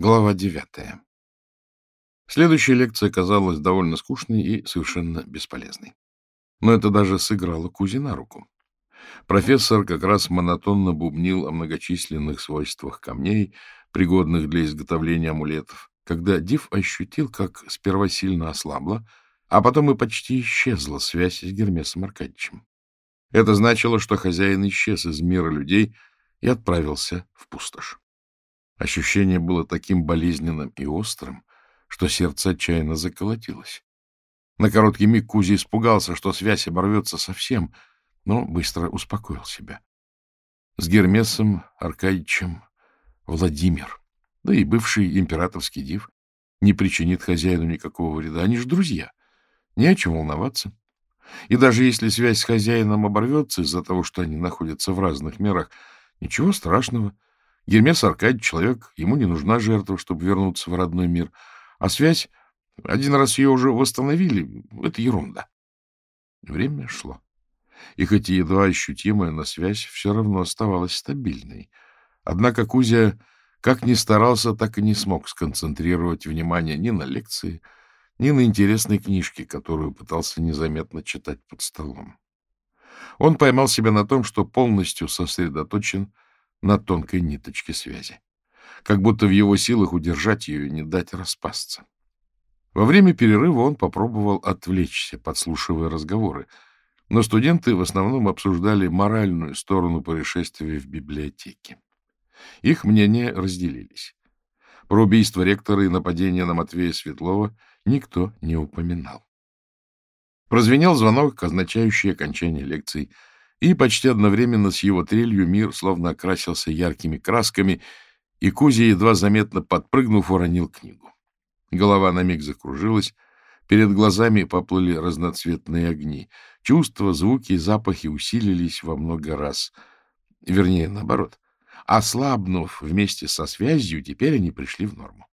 Глава девятая. Следующая лекция оказалась довольно скучной и совершенно бесполезной. Но это даже сыграло Кузи на руку. Профессор как раз монотонно бубнил о многочисленных свойствах камней, пригодных для изготовления амулетов, когда Див ощутил, как сперва сильно ослабла, а потом и почти исчезла связь с Гермесом Аркадьевичем. Это значило, что хозяин исчез из мира людей и отправился в пустошь. Ощущение было таким болезненным и острым, что сердце отчаянно заколотилось. На короткий миг Кузи испугался, что связь оборвется совсем, но быстро успокоил себя. С Гермесом Аркадьевичем Владимир, да и бывший императорский див, не причинит хозяину никакого вреда. Они же друзья. Не о чем волноваться. И даже если связь с хозяином оборвется из-за того, что они находятся в разных мирах, ничего страшного — Гермес Аркадьевич человек, ему не нужна жертва, чтобы вернуться в родной мир. А связь, один раз ее уже восстановили, это ерунда. Время шло. И хоть и едва ощутимая, но связь все равно оставалась стабильной. Однако Кузя как ни старался, так и не смог сконцентрировать внимание ни на лекции, ни на интересной книжке, которую пытался незаметно читать под столом. Он поймал себя на том, что полностью сосредоточен на тонкой ниточке связи. Как будто в его силах удержать ее и не дать распасться. Во время перерыва он попробовал отвлечься, подслушивая разговоры, но студенты в основном обсуждали моральную сторону происшествия в библиотеке. Их мнения разделились. Про убийство ректора и нападение на Матвея Светлова никто не упоминал. Прозвенел звонок, означающий окончание лекций — и почти одновременно с его трелью мир словно окрасился яркими красками, и Кузя, едва заметно подпрыгнув, уронил книгу. Голова на миг закружилась, перед глазами поплыли разноцветные огни. Чувства, звуки и запахи усилились во много раз. Вернее, наоборот. Ослабнув вместе со связью, теперь они пришли в норму.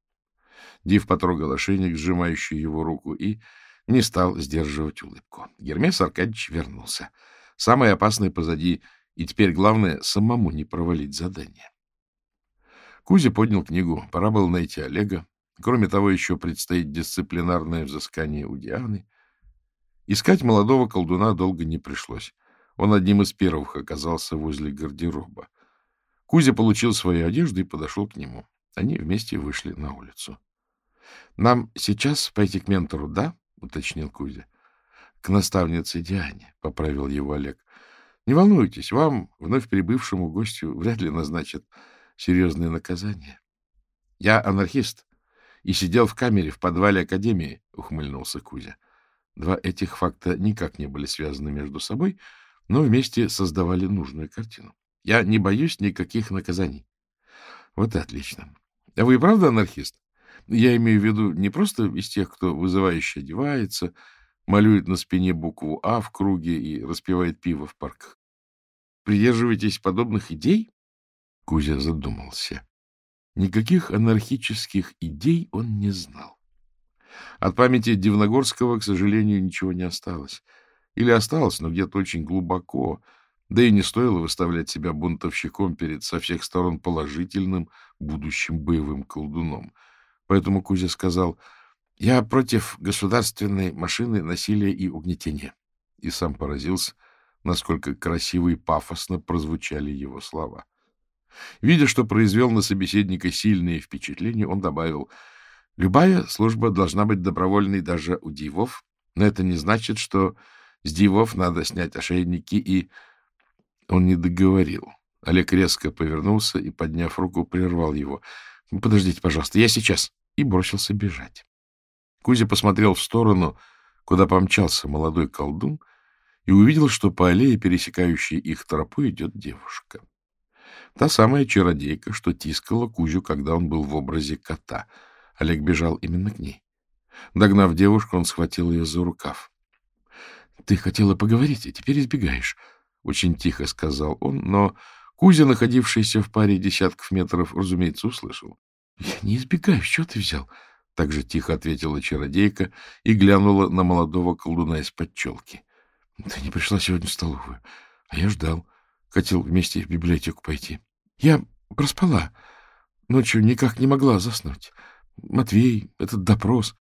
Див потрогал ошейник, сжимающий его руку, и не стал сдерживать улыбку. Гермес Аркадьевич вернулся. — Самое опасное позади, и теперь главное — самому не провалить задание. Кузя поднял книгу. Пора было найти Олега. Кроме того, еще предстоит дисциплинарное взыскание у Дианы. Искать молодого колдуна долго не пришлось. Он одним из первых оказался возле гардероба. Кузя получил свою одежду и подошел к нему. Они вместе вышли на улицу. — Нам сейчас пойти к ментору, да? — уточнил Кузя. — К наставнице Диане, — поправил его Олег. — Не волнуйтесь, вам, вновь прибывшему гостю, вряд ли назначат серьезные наказания. — Я анархист и сидел в камере в подвале Академии, — ухмыльнулся Кузя. Два этих факта никак не были связаны между собой, но вместе создавали нужную картину. Я не боюсь никаких наказаний. Вот и отлично. А вы правда анархист? Я имею в виду не просто из тех, кто вызывающе одевается, малюет на спине букву «А» в круге и распивает пиво в парках. Придерживаетесь подобных идей? Кузя задумался. Никаких анархических идей он не знал. От памяти Дивногорского, к сожалению, ничего не осталось. Или осталось, но где-то очень глубоко, да и не стоило выставлять себя бунтовщиком перед со всех сторон положительным будущим боевым колдуном. Поэтому Кузя сказал — я против государственной машины насилия и угнетения. И сам поразился, насколько красиво и пафосно прозвучали его слова. Видя, что произвел на собеседника сильные впечатления, он добавил, «Любая служба должна быть добровольной даже у дивов, но это не значит, что с дивов надо снять ошейники и...» Он не договорил. Олег резко повернулся и, подняв руку, прервал его. «Подождите, пожалуйста, я сейчас!» и бросился бежать. Кузя посмотрел в сторону, куда помчался молодой колдун, и увидел, что по аллее, пересекающей их тропу, идет девушка. Та самая чародейка, что тискала Кузю, когда он был в образе кота. Олег бежал именно к ней. Догнав девушку, он схватил ее за рукав. — Ты хотела поговорить, а теперь избегаешь, — очень тихо сказал он, но Кузя, находившийся в паре десятков метров, разумеется, услышал. — Я не избегаю, что ты взял? Так же тихо ответила чародейка и глянула на молодого колдуна из-под челки. — Ты не пришла сегодня в столовую, а я ждал. Хотел вместе в библиотеку пойти. Я проспала. ночью никак не могла заснуть. Матвей, этот допрос.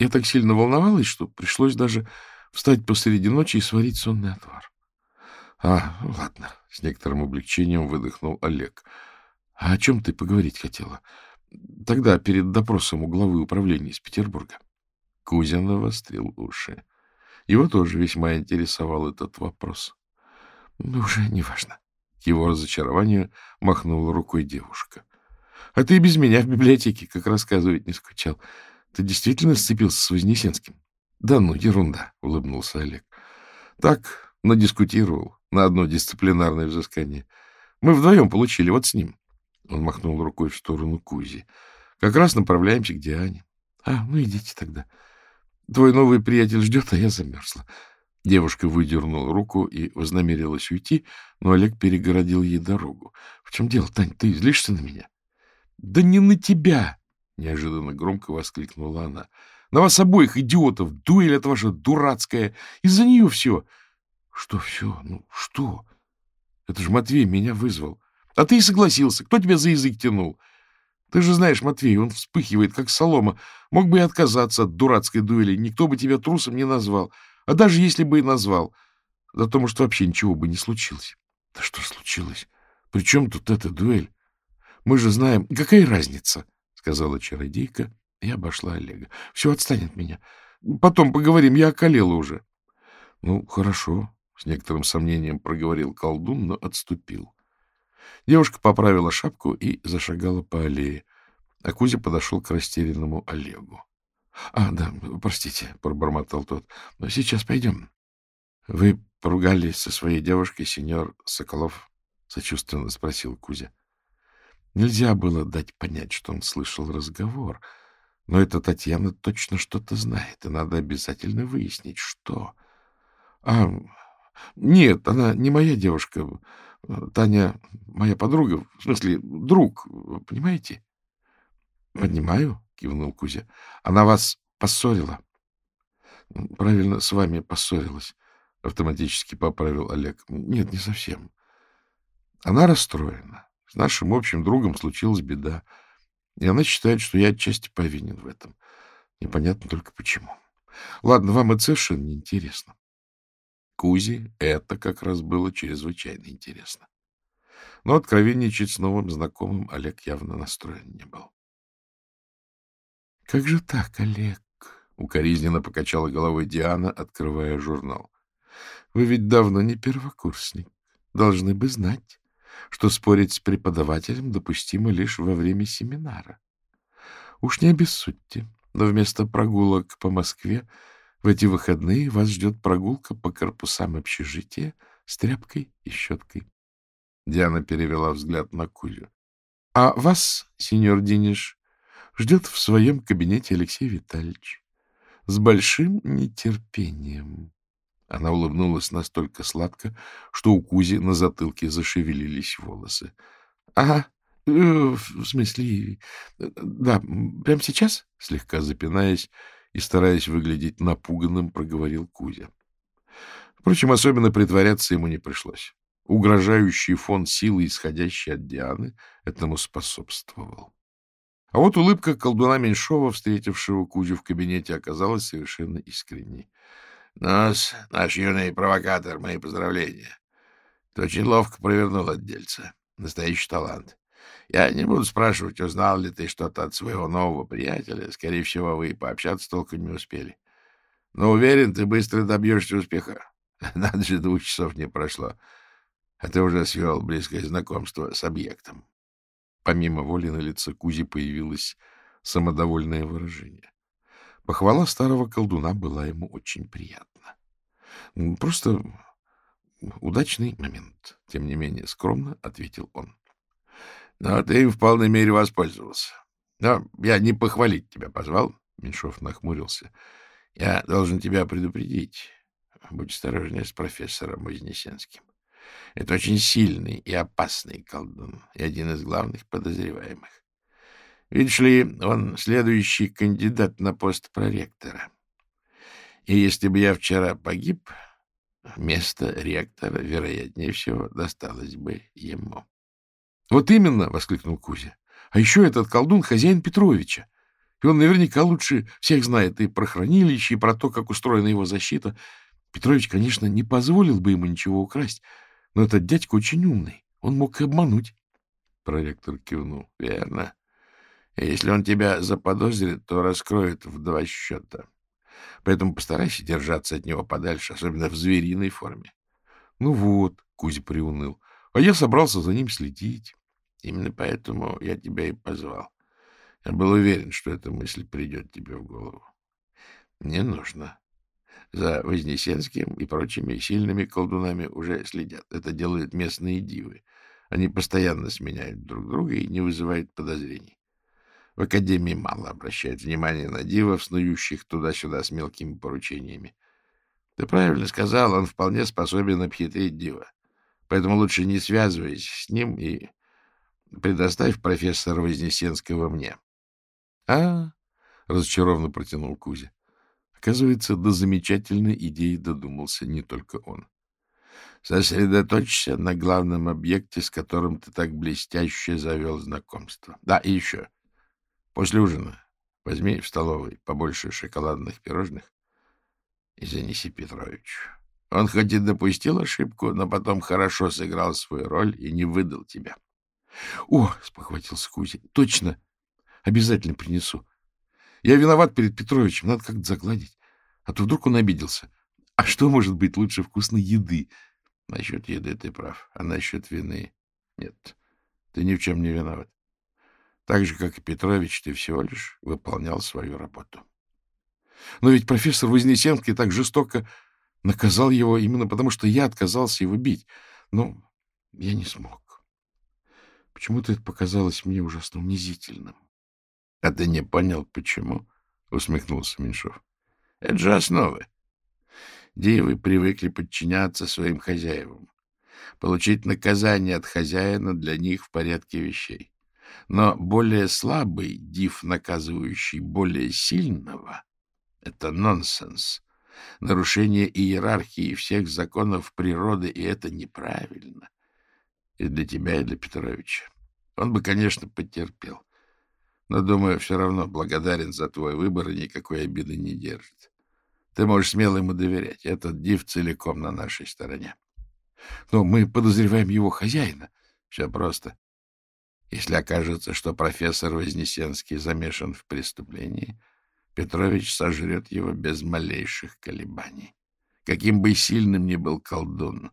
Я так сильно волновалась, что пришлось даже встать посреди ночи и сварить сонный отвар. — А, ладно, — с некоторым облегчением выдохнул Олег. — А о чем ты поговорить хотела? Тогда, перед допросом у главы управления из Петербурга. Кузя навострил уши. Его тоже весьма интересовал этот вопрос. — Ну, уже неважно. К его разочарованию махнула рукой девушка. — А ты без меня в библиотеке, как рассказывать, не скучал. Ты действительно сцепился с Вознесенским? — Да ну, ерунда, — улыбнулся Олег. — Так, надискутировал на одно дисциплинарное взыскание. Мы вдвоем получили, вот с ним. Он махнул рукой в сторону Кузи. Как раз направляемся к Диане. — А, ну идите тогда. Твой новый приятель ждет, а я замерзла. Девушка выдернула руку и вознамерилась уйти, но Олег перегородил ей дорогу. — В чем дело, Тань, ты злишься на меня? — Да не на тебя! — неожиданно громко воскликнула она. — На вас обоих, идиотов! Дуэль эта ваша дурацкая! Из-за нее все! — Что все? Ну, что? Это же Матвей меня вызвал. А ты и согласился. Кто тебя за язык тянул? Ты же знаешь, Матвей, он вспыхивает, как солома. Мог бы и отказаться от дурацкой дуэли. Никто бы тебя трусом не назвал. А даже если бы и назвал, за то, может, вообще ничего бы не случилось. Да что случилось? При чем тут эта дуэль? Мы же знаем... Какая разница? — сказала чародейка и обошла Олега. — Все, отстань от меня. Потом поговорим, я околела уже. — Ну, хорошо, — с некоторым сомнением проговорил колдун, но отступил. Девушка поправила шапку и зашагала по аллее, а Кузя подошел к растерянному Олегу. — А, да, простите, — пробормотал тот, — но сейчас пойдем. — Вы поругались со своей девушкой, сеньор Соколов? — сочувственно спросил Кузя. Нельзя было дать понять, что он слышал разговор, но эта Татьяна точно что-то знает, и надо обязательно выяснить, что. — А, нет, она не моя девушка, Таня моя подруга, в смысле, друг, понимаете? — Понимаю, — кивнул Кузя. — Она вас поссорила. — Правильно, с вами поссорилась, — автоматически поправил Олег. — Нет, не совсем. Она расстроена. С нашим общим другом случилась беда, и она считает, что я отчасти повинен в этом. Непонятно только почему. Ладно, вам это совершенно неинтересно. Кузи это как раз было чрезвычайно интересно. Но откровенничать с новым знакомым Олег явно настроен не был. — Как же так, Олег? — укоризненно покачала головой Диана, открывая журнал. — Вы ведь давно не первокурсник. Должны бы знать, что спорить с преподавателем допустимо лишь во время семинара. Уж не обессудьте, но вместо прогулок по Москве в эти выходные вас ждет прогулка по корпусам общежития с тряпкой и щеткой. Диана перевела взгляд на Кузю. — А вас, сеньор Дениш, ждет в своем кабинете Алексей Витальевич. С большим нетерпением. Она улыбнулась настолько сладко, что у Кузи на затылке зашевелились волосы. — Ага, э, в смысле... Э, да, прямо сейчас? — слегка запинаясь, и, стараясь выглядеть напуганным, проговорил Кузя. Впрочем, особенно притворяться ему не пришлось. Угрожающий фон силы, исходящий от Дианы, этому способствовал. А вот улыбка колдуна Меньшова, встретившего Кузю в кабинете, оказалась совершенно искренней. — Нос, наш юный провокатор, мои поздравления. Ты очень ловко провернул отдельца. Настоящий талант. Я не буду спрашивать, узнал ли ты что-то от своего нового приятеля. Скорее всего, вы пообщаться толком не успели. Но уверен, ты быстро добьешься успеха. Надо же, двух часов не прошло. А ты уже свел близкое знакомство с объектом. Помимо воли на лице Кузи появилось самодовольное выражение. Похвала старого колдуна была ему очень приятна. Просто удачный момент, тем не менее скромно ответил он. Но ты в полной мере воспользовался. Но я не похвалить тебя позвал. Меньшов нахмурился. Я должен тебя предупредить. Будь осторожнее с профессором Вознесенским. Это очень сильный и опасный колдун, и один из главных подозреваемых. Видишь ли, он следующий кандидат на пост проректора. И если бы я вчера погиб, место ректора, вероятнее всего, досталось бы ему. — Вот именно! — воскликнул Кузя. — А еще этот колдун — хозяин Петровича. И он наверняка лучше всех знает и про хранилище, и про то, как устроена его защита. Петрович, конечно, не позволил бы ему ничего украсть, но этот дядька очень умный. Он мог и обмануть. Проректор кивнул. — Верно. Если он тебя заподозрит, то раскроет в два счета. Поэтому постарайся держаться от него подальше, особенно в звериной форме. — Ну вот, — Кузя приуныл, — а я собрался за ним следить. Именно поэтому я тебя и позвал. Я был уверен, что эта мысль придет тебе в голову. Не нужно. За Вознесенским и прочими сильными колдунами уже следят. Это делают местные дивы. Они постоянно сменяют друг друга и не вызывают подозрений. В Академии мало обращают внимания на дивов, снующих туда-сюда с мелкими поручениями. Ты правильно сказал, он вполне способен обхитрить дива. Поэтому лучше не связывайся с ним и предоставь профессора Вознесенского мне. — А, — разочарованно протянул Кузя. Оказывается, до замечательной идеи додумался не только он. Сосредоточься на главном объекте, с которым ты так блестяще завел знакомство. Да, и еще. После ужина возьми в столовой побольше шоколадных пирожных и занеси Петровичу. Он хоть и допустил ошибку, но потом хорошо сыграл свою роль и не выдал тебя. — О, — спохватился Кузя, — точно, обязательно принесу. Я виноват перед Петровичем, надо как-то загладить. А то вдруг он обиделся. А что может быть лучше вкусной еды? Насчет еды ты прав, а насчет вины нет. Ты ни в чем не виноват. Так же, как и Петрович, ты всего лишь выполнял свою работу. Но ведь профессор Вознесенский так жестоко наказал его именно потому, что я отказался его бить. Но я не смог. Почему-то это показалось мне ужасно унизительным. — А ты не понял, почему? — усмехнулся Меньшов. — Это же основы. Дивы привыкли подчиняться своим хозяевам. Получить наказание от хозяина для них в порядке вещей. Но более слабый див, наказывающий более сильного, — это нонсенс, нарушение иерархии всех законов природы, и это неправильно. И для тебя, и для Петровича. Он бы, конечно, потерпел. Но, думаю, все равно благодарен за твой выбор и никакой обиды не держит. Ты можешь смело ему доверять. Этот див целиком на нашей стороне. Но мы подозреваем его хозяина. Все просто. Если окажется, что профессор Вознесенский замешан в преступлении, Петрович сожрет его без малейших колебаний. Каким бы сильным ни был колдун,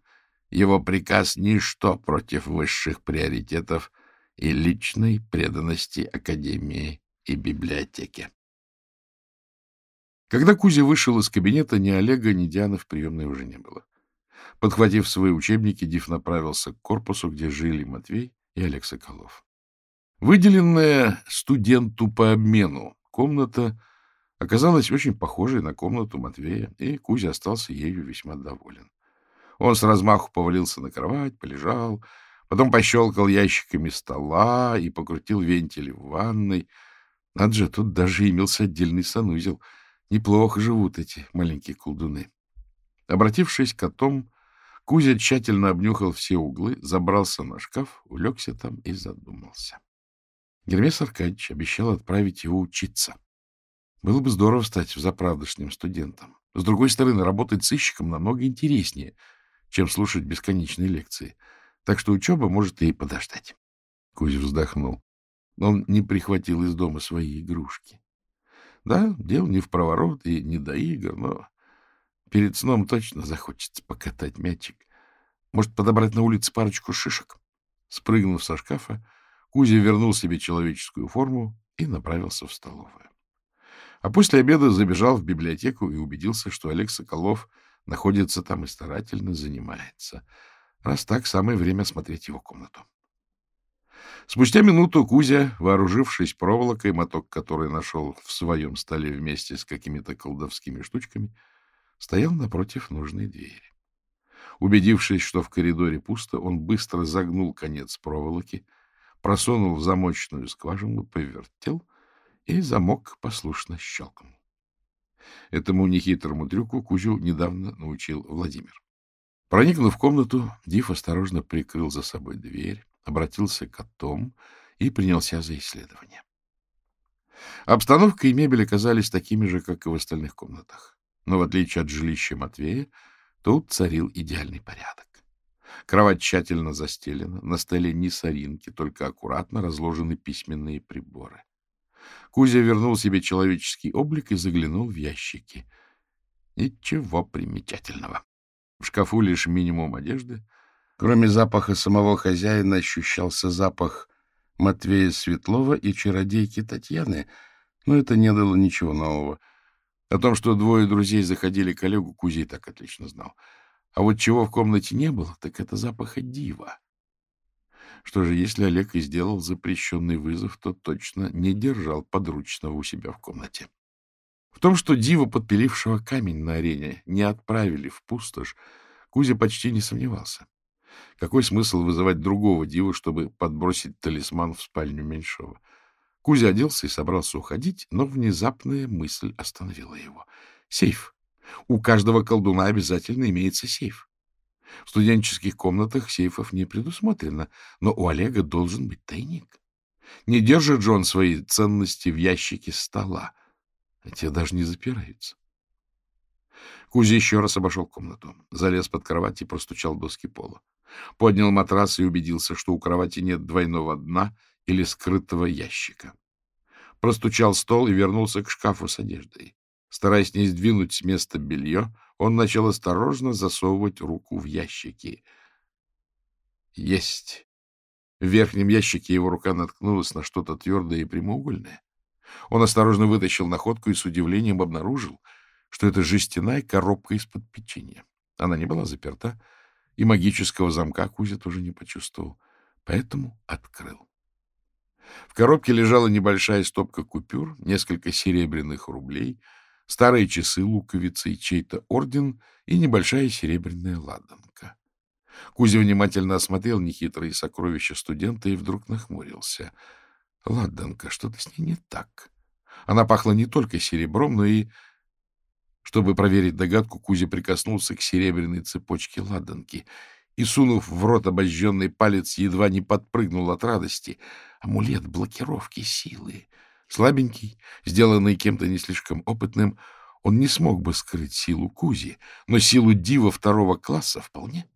его приказ — ничто против высших приоритетов и личной преданности Академии и библиотеке. Когда Кузя вышел из кабинета, ни Олега, ни Дианы в приемной уже не было. Подхватив свои учебники, Див направился к корпусу, где жили Матвей и Олег Соколов. Выделенная студенту по обмену комната оказалась очень похожей на комнату Матвея, и Кузя остался ею весьма доволен. Он с размаху повалился на кровать, полежал, потом пощелкал ящиками стола и покрутил вентили в ванной. Надо же, тут даже имелся отдельный санузел — Неплохо живут эти маленькие колдуны. Обратившись к котом, Кузя тщательно обнюхал все углы, забрался на шкаф, улегся там и задумался. Гермес Аркадьевич обещал отправить его учиться. Было бы здорово стать заправдошним студентом. С другой стороны, работать сыщиком намного интереснее, чем слушать бесконечные лекции. Так что учеба может и подождать. Кузя вздохнул. Он не прихватил из дома свои игрушки. Да, дело не в проворот и не до игр, но перед сном точно захочется покатать мячик. Может, подобрать на улице парочку шишек? Спрыгнув со шкафа, Кузя вернул себе человеческую форму и направился в столовую. А после обеда забежал в библиотеку и убедился, что Олег Соколов находится там и старательно занимается. Раз так, самое время осмотреть его комнату. Спустя минуту Кузя, вооружившись проволокой, моток которой нашел в своем столе вместе с какими-то колдовскими штучками, стоял напротив нужной двери. Убедившись, что в коридоре пусто, он быстро загнул конец проволоки, просунул в замочную скважину, повертел, и замок послушно щелкнул. Этому нехитрому трюку Кузю недавно научил Владимир. Проникнув в комнату, Див осторожно прикрыл за собой дверь, обратился к котом и принялся за исследование. Обстановка и мебель оказались такими же, как и в остальных комнатах. Но в отличие от жилища Матвея, тут царил идеальный порядок. Кровать тщательно застелена, на столе ни соринки, только аккуратно разложены письменные приборы. Кузя вернул себе человеческий облик и заглянул в ящики. Ничего примечательного. В шкафу лишь минимум одежды. Кроме запаха самого хозяина ощущался запах Матвея Светлова и чародейки Татьяны, но это не дало ничего нового. О том, что двое друзей заходили к Олегу, Кузей так отлично знал. А вот чего в комнате не было, так это запаха дива. Что же, если Олег и сделал запрещенный вызов, то точно не держал подручного у себя в комнате. В том, что дива, подпилившего камень на арене, не отправили в пустошь, Кузя почти не сомневался. Какой смысл вызывать другого дива, чтобы подбросить талисман в спальню Меньшова? Кузя оделся и собрался уходить, но внезапная мысль остановила его. Сейф. У каждого колдуна обязательно имеется сейф. В студенческих комнатах сейфов не предусмотрено, но у Олега должен быть тайник. Не держит же он свои ценности в ящике стола, а те даже не запираются. Кузя еще раз обошел комнату, залез под кровать и простучал доски пола. Поднял матрас и убедился, что у кровати нет двойного дна или скрытого ящика. Простучал стол и вернулся к шкафу с одеждой. Стараясь не сдвинуть с места белье, он начал осторожно засовывать руку в ящики. Есть! В верхнем ящике его рука наткнулась на что-то твердое и прямоугольное. Он осторожно вытащил находку и с удивлением обнаружил, что это жестяная коробка из-под печенья. Она не была заперта, и магического замка Кузя тоже не почувствовал, поэтому открыл. В коробке лежала небольшая стопка купюр, несколько серебряных рублей, старые часы луковицы и чей-то орден и небольшая серебряная ладанка. Кузя внимательно осмотрел нехитрые сокровища студента и вдруг нахмурился. Ладанка, что-то с ней не так. Она пахла не только серебром, но и... Чтобы проверить догадку, Кузя прикоснулся к серебряной цепочке ладанки и, сунув в рот обожженный палец, едва не подпрыгнул от радости. Амулет блокировки силы. Слабенький, сделанный кем-то не слишком опытным, он не смог бы скрыть силу Кузи, но силу дива второго класса вполне.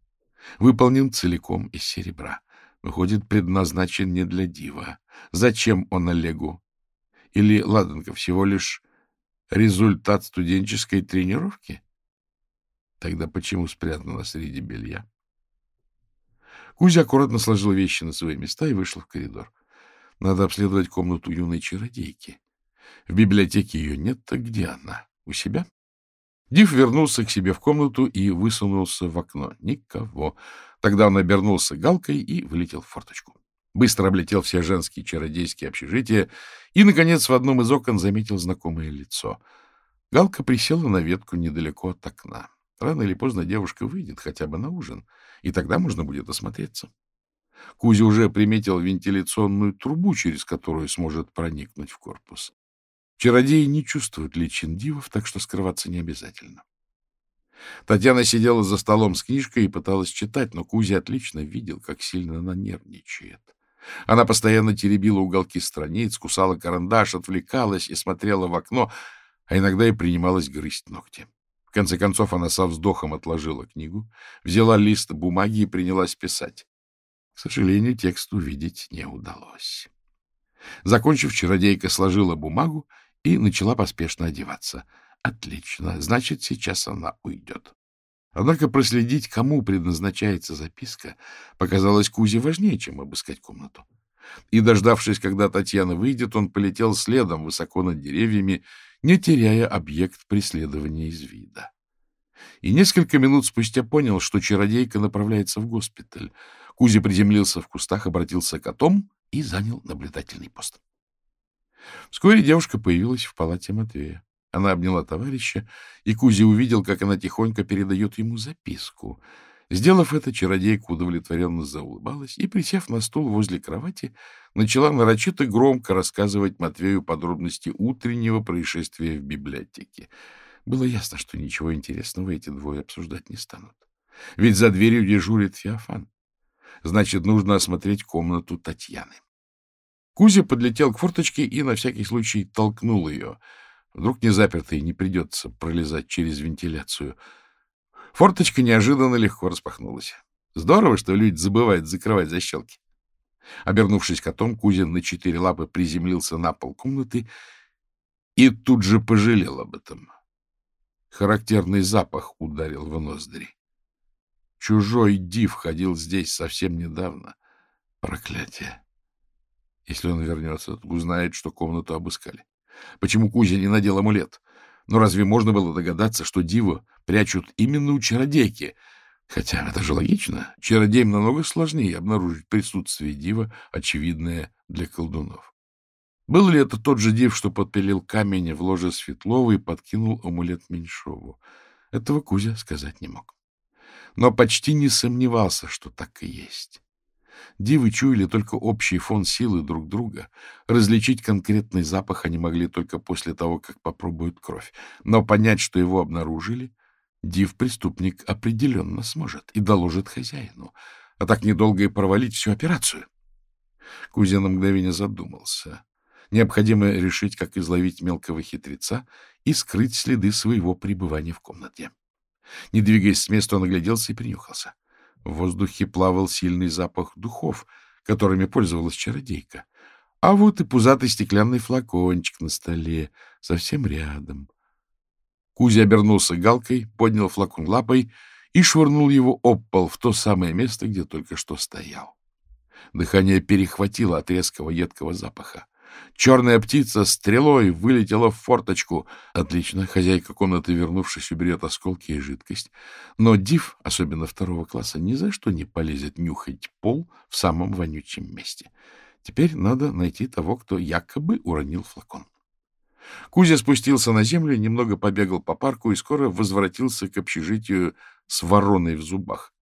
Выполнен целиком из серебра. Выходит, предназначен не для дива. Зачем он Олегу? Или Ладанка всего лишь результат студенческой тренировки? Тогда почему спрятана среди белья? Кузя аккуратно сложил вещи на свои места и вышел в коридор. Надо обследовать комнату юной чародейки. В библиотеке ее нет, так где она? У себя? Див вернулся к себе в комнату и высунулся в окно. Никого. Тогда он обернулся галкой и вылетел в форточку. Быстро облетел все женские чародейские общежития и, наконец, в одном из окон заметил знакомое лицо. Галка присела на ветку недалеко от окна. Рано или поздно девушка выйдет хотя бы на ужин, и тогда можно будет осмотреться. Кузя уже приметил вентиляционную трубу, через которую сможет проникнуть в корпус. Чародеи не чувствуют личин дивов, так что скрываться не обязательно. Татьяна сидела за столом с книжкой и пыталась читать, но Кузя отлично видел, как сильно она нервничает. Она постоянно теребила уголки страниц, кусала карандаш, отвлекалась и смотрела в окно, а иногда и принималась грызть ногти. В конце концов она со вздохом отложила книгу, взяла лист бумаги и принялась писать. К сожалению, текст увидеть не удалось. Закончив, чародейка сложила бумагу и начала поспешно одеваться. Отлично, значит, сейчас она уйдет. Однако проследить, кому предназначается записка, показалось Кузе важнее, чем обыскать комнату. И, дождавшись, когда Татьяна выйдет, он полетел следом высоко над деревьями, не теряя объект преследования из вида. И несколько минут спустя понял, что чародейка направляется в госпиталь. Кузя приземлился в кустах, обратился котом и занял наблюдательный пост. Вскоре девушка появилась в палате Матвея. Она обняла товарища, и Кузя увидел, как она тихонько передает ему записку. Сделав это, чародейка удовлетворенно заулыбалась и, присев на стул возле кровати, начала нарочито громко рассказывать Матвею подробности утреннего происшествия в библиотеке. Было ясно, что ничего интересного эти двое обсуждать не станут. Ведь за дверью дежурит Феофан. Значит, нужно осмотреть комнату Татьяны. Кузя подлетел к форточке и на всякий случай толкнул ее. Вдруг не заперто и не придется пролезать через вентиляцию. Форточка неожиданно легко распахнулась. Здорово, что люди забывают закрывать защелки. Обернувшись котом, Кузя на четыре лапы приземлился на пол комнаты и тут же пожалел об этом. Характерный запах ударил в ноздри. Чужой див ходил здесь совсем недавно. Проклятие! Если он вернется, то узнает, что комнату обыскали. Почему Кузя не надел амулет? Но разве можно было догадаться, что диву прячут именно у чародейки? Хотя это же логично. Чародеям намного сложнее обнаружить присутствие дива, очевидное для колдунов. Был ли это тот же див, что подпилил камень в ложе Светлова и подкинул амулет Меньшову? Этого Кузя сказать не мог. Но почти не сомневался, что так и есть. Дивы чуяли только общий фон силы друг друга. Различить конкретный запах они могли только после того, как попробуют кровь. Но понять, что его обнаружили, див-преступник определенно сможет и доложит хозяину. А так недолго и провалить всю операцию. Кузя на мгновение задумался. Необходимо решить, как изловить мелкого хитреца и скрыть следы своего пребывания в комнате. Не двигаясь с места, он огляделся и принюхался. В воздухе плавал сильный запах духов, которыми пользовалась чародейка. А вот и пузатый стеклянный флакончик на столе, совсем рядом. Кузя обернулся галкой, поднял флакон лапой и швырнул его об пол в то самое место, где только что стоял. Дыхание перехватило от резкого едкого запаха. Черная птица стрелой вылетела в форточку. Отлично, хозяйка комнаты, вернувшись, уберет осколки и жидкость. Но Див, особенно второго класса, ни за что не полезет нюхать пол в самом вонючем месте. Теперь надо найти того, кто якобы уронил флакон. Кузя спустился на землю, немного побегал по парку и скоро возвратился к общежитию с вороной в зубах.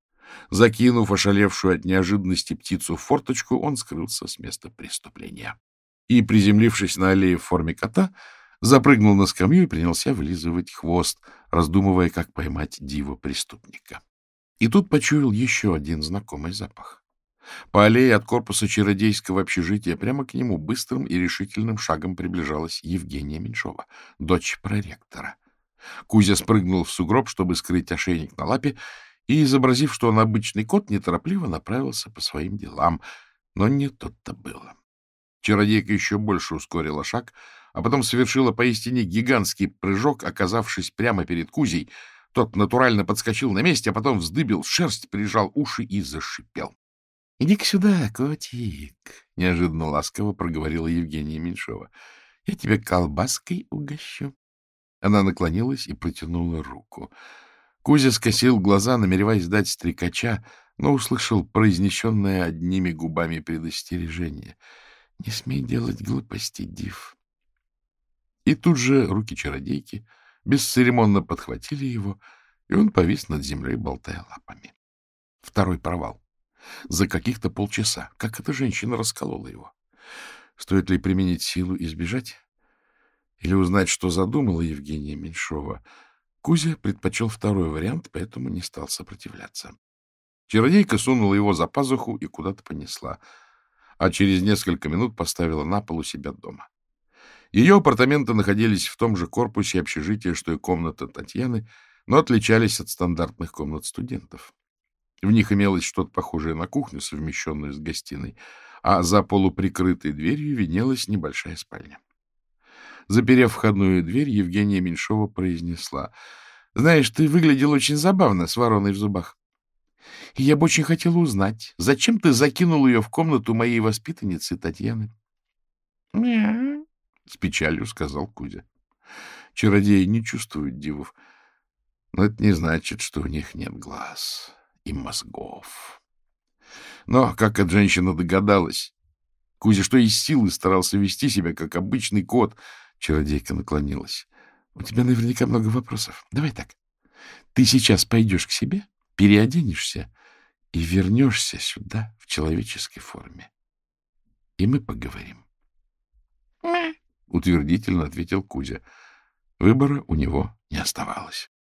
Закинув ошалевшую от неожиданности птицу в форточку, он скрылся с места преступления и, приземлившись на аллее в форме кота, запрыгнул на скамью и принялся вылизывать хвост, раздумывая, как поймать диву преступника. И тут почуял еще один знакомый запах. По аллее от корпуса чародейского общежития прямо к нему быстрым и решительным шагом приближалась Евгения Меньшова, дочь проректора. Кузя спрыгнул в сугроб, чтобы скрыть ошейник на лапе, и, изобразив, что он обычный кот, неторопливо направился по своим делам. Но не тут-то было. Чародейка еще больше ускорила шаг, а потом совершила поистине гигантский прыжок, оказавшись прямо перед Кузей. Тот натурально подскочил на месте, а потом вздыбил шерсть, прижал уши и зашипел. — Иди-ка сюда, котик, — неожиданно ласково проговорила Евгения Меньшова. — Я тебя колбаской угощу. Она наклонилась и протянула руку. Кузя скосил глаза, намереваясь дать стрекача, но услышал произнесенное одними губами предостережение — не смей делать глупости, Див. И тут же руки чародейки бесцеремонно подхватили его, и он повис над землей, болтая лапами. Второй провал. За каких-то полчаса. Как эта женщина расколола его? Стоит ли применить силу и сбежать? Или узнать, что задумала Евгения Меньшова? Кузя предпочел второй вариант, поэтому не стал сопротивляться. Чародейка сунула его за пазуху и куда-то понесла — а через несколько минут поставила на пол у себя дома. Ее апартаменты находились в том же корпусе общежития, что и комната Татьяны, но отличались от стандартных комнат студентов. В них имелось что-то похожее на кухню, совмещенную с гостиной, а за полуприкрытой дверью виднелась небольшая спальня. Заперев входную дверь, Евгения Меньшова произнесла. — Знаешь, ты выглядел очень забавно с вороной в зубах. И я бы очень хотела узнать, зачем ты закинул ее в комнату моей воспитанницы Татьяны? — С печалью сказал Кузя. Чародеи не чувствуют дивов, но это не значит, что у них нет глаз и мозгов. Но, как эта женщина догадалась, Кузя что из силы старался вести себя, как обычный кот, чародейка наклонилась. — У тебя наверняка много вопросов. Давай так. Ты сейчас пойдешь к себе, переоденешься и вернешься сюда в человеческой форме. И мы поговорим. — утвердительно ответил Кузя. Выбора у него не оставалось.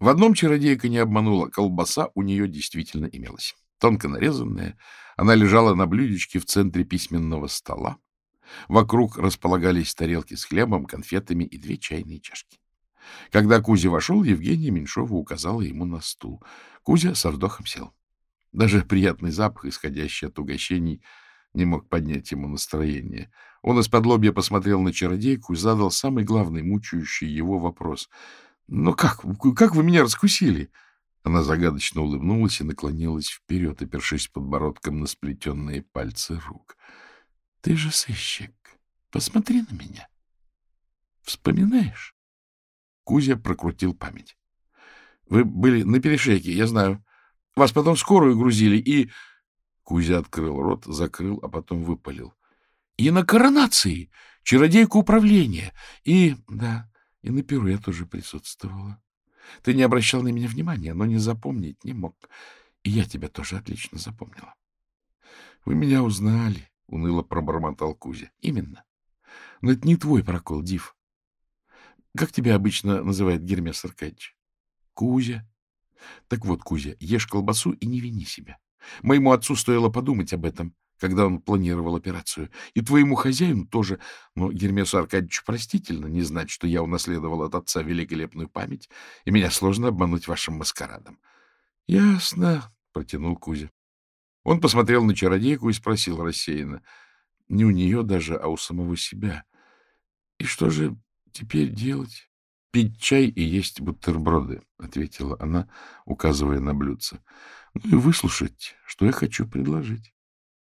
В одном чародейка не обманула, колбаса у нее действительно имелась. тонко нарезанная. Она лежала на блюдечке в центре письменного стола. Вокруг располагались тарелки с хлебом, конфетами и две чайные чашки. Когда Кузя вошел, Евгения Меньшова указала ему на стул. Кузя со вздохом сел. Даже приятный запах, исходящий от угощений, не мог поднять ему настроение. Он из-под лобья посмотрел на чародейку и задал самый главный, мучающий его вопрос. — Ну как? Как вы меня раскусили? Она загадочно улыбнулась и наклонилась вперед, опершись подбородком на сплетенные пальцы рук. — Ты же сыщик. Посмотри на меня. Вспоминаешь? Кузя прокрутил память. — Вы были на перешейке, я знаю. Вас потом скорую грузили и... Кузя открыл рот, закрыл, а потом выпалил. — И на коронации! Чародейка управления! И... Да, и на перу я тоже присутствовала. Ты не обращал на меня внимания, но не запомнить не мог. И я тебя тоже отлично запомнила. — Вы меня узнали, — уныло пробормотал Кузя. — Именно. Но это не твой прокол, Див. Как тебя обычно называет Гермес Аркадьевич? Кузя. Так вот, Кузя, ешь колбасу и не вини себя. Моему отцу стоило подумать об этом, когда он планировал операцию. И твоему хозяину тоже. Но Гермесу Аркадьевичу простительно не знать, что я унаследовал от отца великолепную память, и меня сложно обмануть вашим маскарадом. — Ясно, — протянул Кузя. Он посмотрел на чародейку и спросил рассеянно. Не у нее даже, а у самого себя. — И что же теперь делать? — Пить чай и есть бутерброды, — ответила она, указывая на блюдце. — Ну и выслушать, что я хочу предложить.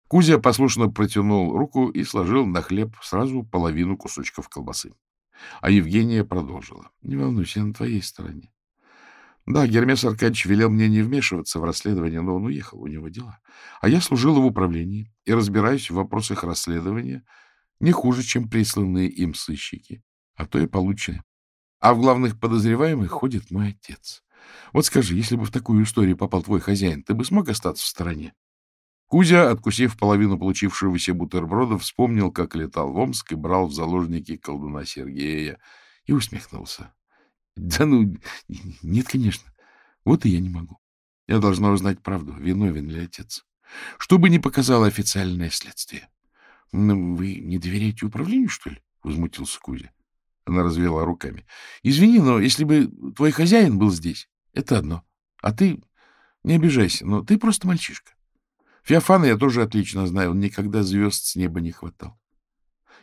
Кузя послушно протянул руку и сложил на хлеб сразу половину кусочков колбасы. А Евгения продолжила. — Не волнуйся, я на твоей стороне. Да, Гермес Аркадьевич велел мне не вмешиваться в расследование, но он уехал, у него дела. А я служила в управлении и разбираюсь в вопросах расследования не хуже, чем присланные им сыщики а то и получше. А в главных подозреваемых ходит мой отец. Вот скажи, если бы в такую историю попал твой хозяин, ты бы смог остаться в стороне? Кузя, откусив половину получившегося бутерброда, вспомнил, как летал в Омск и брал в заложники колдуна Сергея, и усмехнулся. — Да ну, нет, конечно. Вот и я не могу. Я должна узнать правду, виновен ли отец. Что бы ни показало официальное следствие. — вы не доверяете управлению, что ли? — возмутился Кузя. Она развела руками. — Извини, но если бы твой хозяин был здесь, это одно. А ты... Не обижайся, но ты просто мальчишка. Феофана я тоже отлично знаю, он никогда звезд с неба не хватал.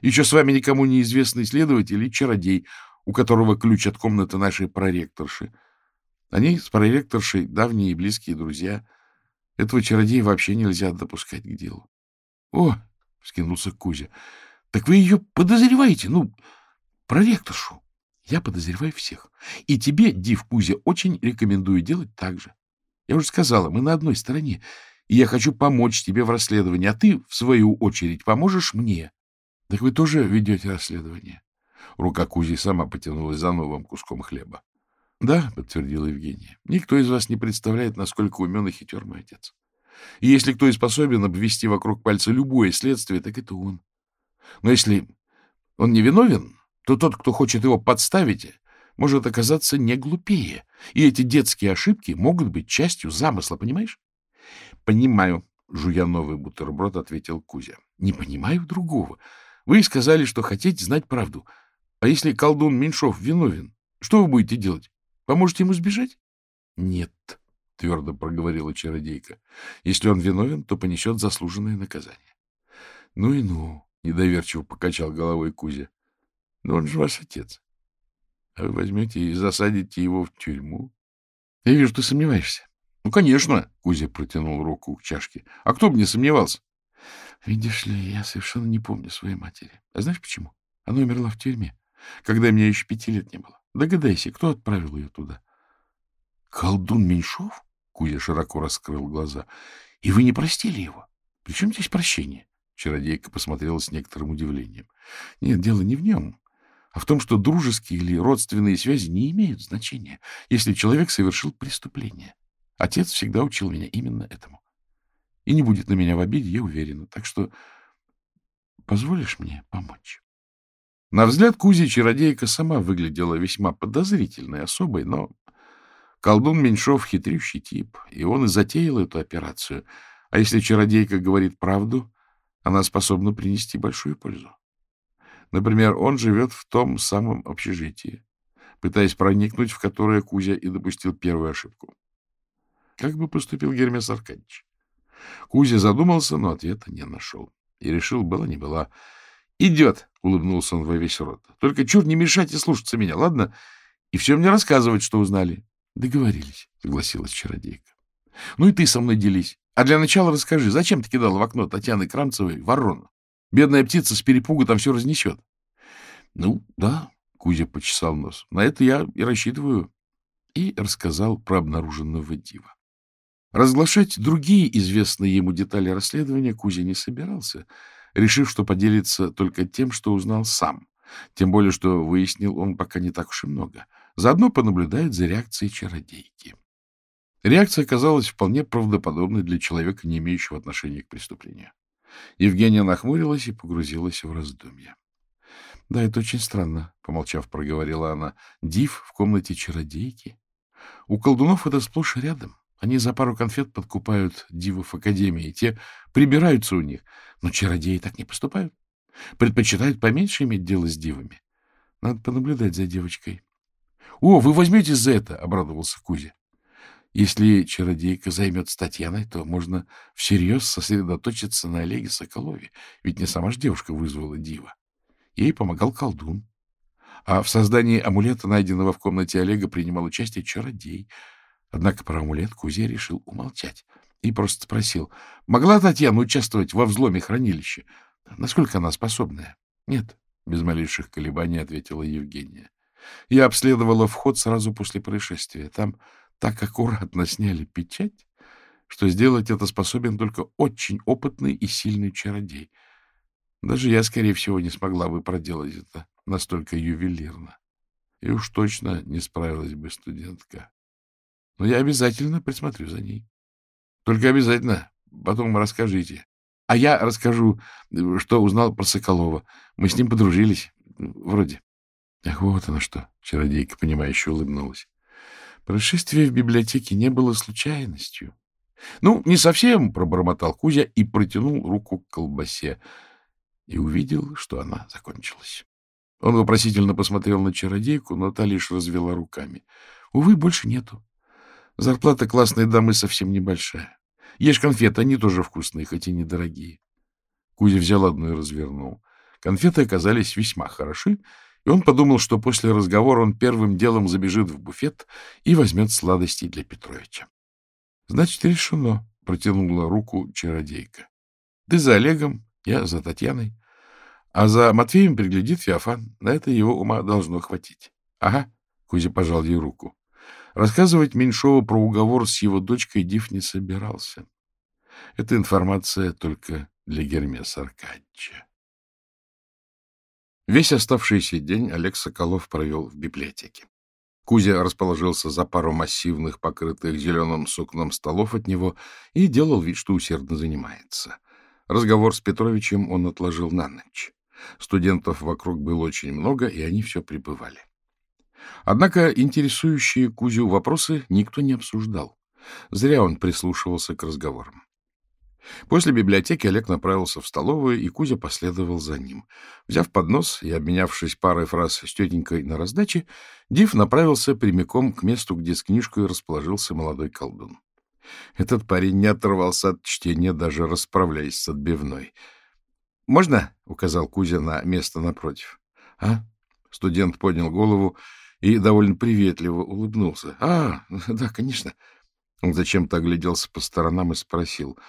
Еще с вами никому неизвестный следователь и чародей, у которого ключ от комнаты нашей проректорши. Они с проректоршей давние и близкие друзья. Этого чародея вообще нельзя допускать к делу. — О! — вскинулся Кузя. — Так вы ее подозреваете? Ну, проректоршу. Я подозреваю всех. И тебе, Див Кузя, очень рекомендую делать так же. Я уже сказала, мы на одной стороне, и я хочу помочь тебе в расследовании, а ты, в свою очередь, поможешь мне. Так вы тоже ведете расследование? Рука Кузи сама потянулась за новым куском хлеба. — Да, — подтвердила Евгения, — никто из вас не представляет, насколько умен и хитер мой отец. И если кто и способен обвести вокруг пальца любое следствие, так это он. Но если он не виновен, то тот, кто хочет его подставить, может оказаться не глупее. И эти детские ошибки могут быть частью замысла, понимаешь? — Понимаю, — жуя новый бутерброд, ответил Кузя. — Не понимаю другого. Вы сказали, что хотите знать правду. А если колдун Меньшов виновен, что вы будете делать? Поможете ему сбежать? — Нет, — твердо проговорила чародейка. — Если он виновен, то понесет заслуженное наказание. — Ну и ну, — недоверчиво покачал головой Кузя. Но он же ваш отец. А вы возьмете и засадите его в тюрьму? Я вижу, ты сомневаешься. Ну, конечно, Кузя протянул руку к чашке. А кто бы не сомневался? Видишь ли, я совершенно не помню своей матери. А знаешь почему? Она умерла в тюрьме, когда мне еще пяти лет не было. Догадайся, кто отправил ее туда? Колдун Меньшов? Кузя широко раскрыл глаза. И вы не простили его? При чем здесь прощение? Чародейка посмотрела с некоторым удивлением. Нет, дело не в нем а в том, что дружеские или родственные связи не имеют значения, если человек совершил преступление. Отец всегда учил меня именно этому. И не будет на меня в обиде, я уверена. Так что позволишь мне помочь? На взгляд Кузи чародейка сама выглядела весьма подозрительной особой, но Колдун Меньшов — хитрющий тип, и он и затеял эту операцию. А если чародейка говорит правду, она способна принести большую пользу. Например, он живет в том самом общежитии, пытаясь проникнуть в которое Кузя и допустил первую ошибку. Как бы поступил Гермес Аркадьевич? Кузя задумался, но ответа не нашел. И решил, была не была. «Идет!» — улыбнулся он во весь рот. «Только чур не мешайте слушаться меня, ладно? И все мне рассказывать, что узнали». «Договорились», — согласилась чародейка. «Ну и ты со мной делись. А для начала расскажи, зачем ты кидал в окно Татьяны Крамцевой ворону? Бедная птица с перепугу там все разнесет». «Ну, да», — Кузя почесал нос. «На это я и рассчитываю». И рассказал про обнаруженного дива. Разглашать другие известные ему детали расследования Кузя не собирался, решив, что поделится только тем, что узнал сам. Тем более, что выяснил он пока не так уж и много. Заодно понаблюдает за реакцией чародейки. Реакция оказалась вполне правдоподобной для человека, не имеющего отношения к преступлению. Евгения нахмурилась и погрузилась в раздумья. — Да, это очень странно, — помолчав, проговорила она. — Див в комнате чародейки? У колдунов это сплошь рядом. Они за пару конфет подкупают дивов Академии, те прибираются у них. Но чародеи так не поступают. Предпочитают поменьше иметь дело с дивами. Надо понаблюдать за девочкой. — О, вы возьметесь за это! — обрадовался Кузя. Если чародейка займет Татьяной, то можно всерьез сосредоточиться на Олеге Соколове, ведь не сама же девушка вызвала дива. Ей помогал колдун. А в создании амулета, найденного в комнате Олега, принимал участие чародей — Однако про амулет Кузя решил умолчать и просто спросил, могла Татьяна участвовать во взломе хранилища? Насколько она способная? — Нет, — без малейших колебаний ответила Евгения. Я обследовала вход сразу после происшествия. Там так аккуратно сняли печать, что сделать это способен только очень опытный и сильный чародей. Даже я, скорее всего, не смогла бы проделать это настолько ювелирно. И уж точно не справилась бы студентка. Но я обязательно присмотрю за ней. Только обязательно потом расскажите. А я расскажу, что узнал про Соколова. Мы с ним подружились. Вроде. Ах, вот оно что. Чародейка, понимающе улыбнулась. Происшествие в библиотеке не было случайностью. Ну, не совсем, пробормотал Кузя и протянул руку к колбасе. И увидел, что она закончилась. Он вопросительно посмотрел на чародейку, но та лишь развела руками. Увы, больше нету. Зарплата классной дамы совсем небольшая. Ешь конфеты, они тоже вкусные, хоть и недорогие. Кузя взял одну и развернул. Конфеты оказались весьма хороши, и он подумал, что после разговора он первым делом забежит в буфет и возьмет сладости для Петровича. — Значит, решено, — протянула руку чародейка. — Ты за Олегом, я за Татьяной. А за Матвеем приглядит Феофан. На это его ума должно хватить. — Ага, — Кузя пожал ей руку. Рассказывать Меньшову про уговор с его дочкой Див не собирался. Эта информация только для Гермеса Аркадьевича. Весь оставшийся день Олег Соколов провел в библиотеке. Кузя расположился за пару массивных, покрытых зеленым сукном столов от него и делал вид, что усердно занимается. Разговор с Петровичем он отложил на ночь. Студентов вокруг было очень много, и они все прибывали. Однако интересующие Кузю вопросы никто не обсуждал. Зря он прислушивался к разговорам. После библиотеки Олег направился в столовую, и Кузя последовал за ним. Взяв поднос и обменявшись парой фраз с тетенькой на раздаче, Див направился прямиком к месту, где с книжкой расположился молодой колдун. Этот парень не оторвался от чтения, даже расправляясь с отбивной. — Можно? — указал Кузя на место напротив. — А? Студент поднял голову и довольно приветливо улыбнулся. — А, да, конечно. Он зачем-то огляделся по сторонам и спросил. —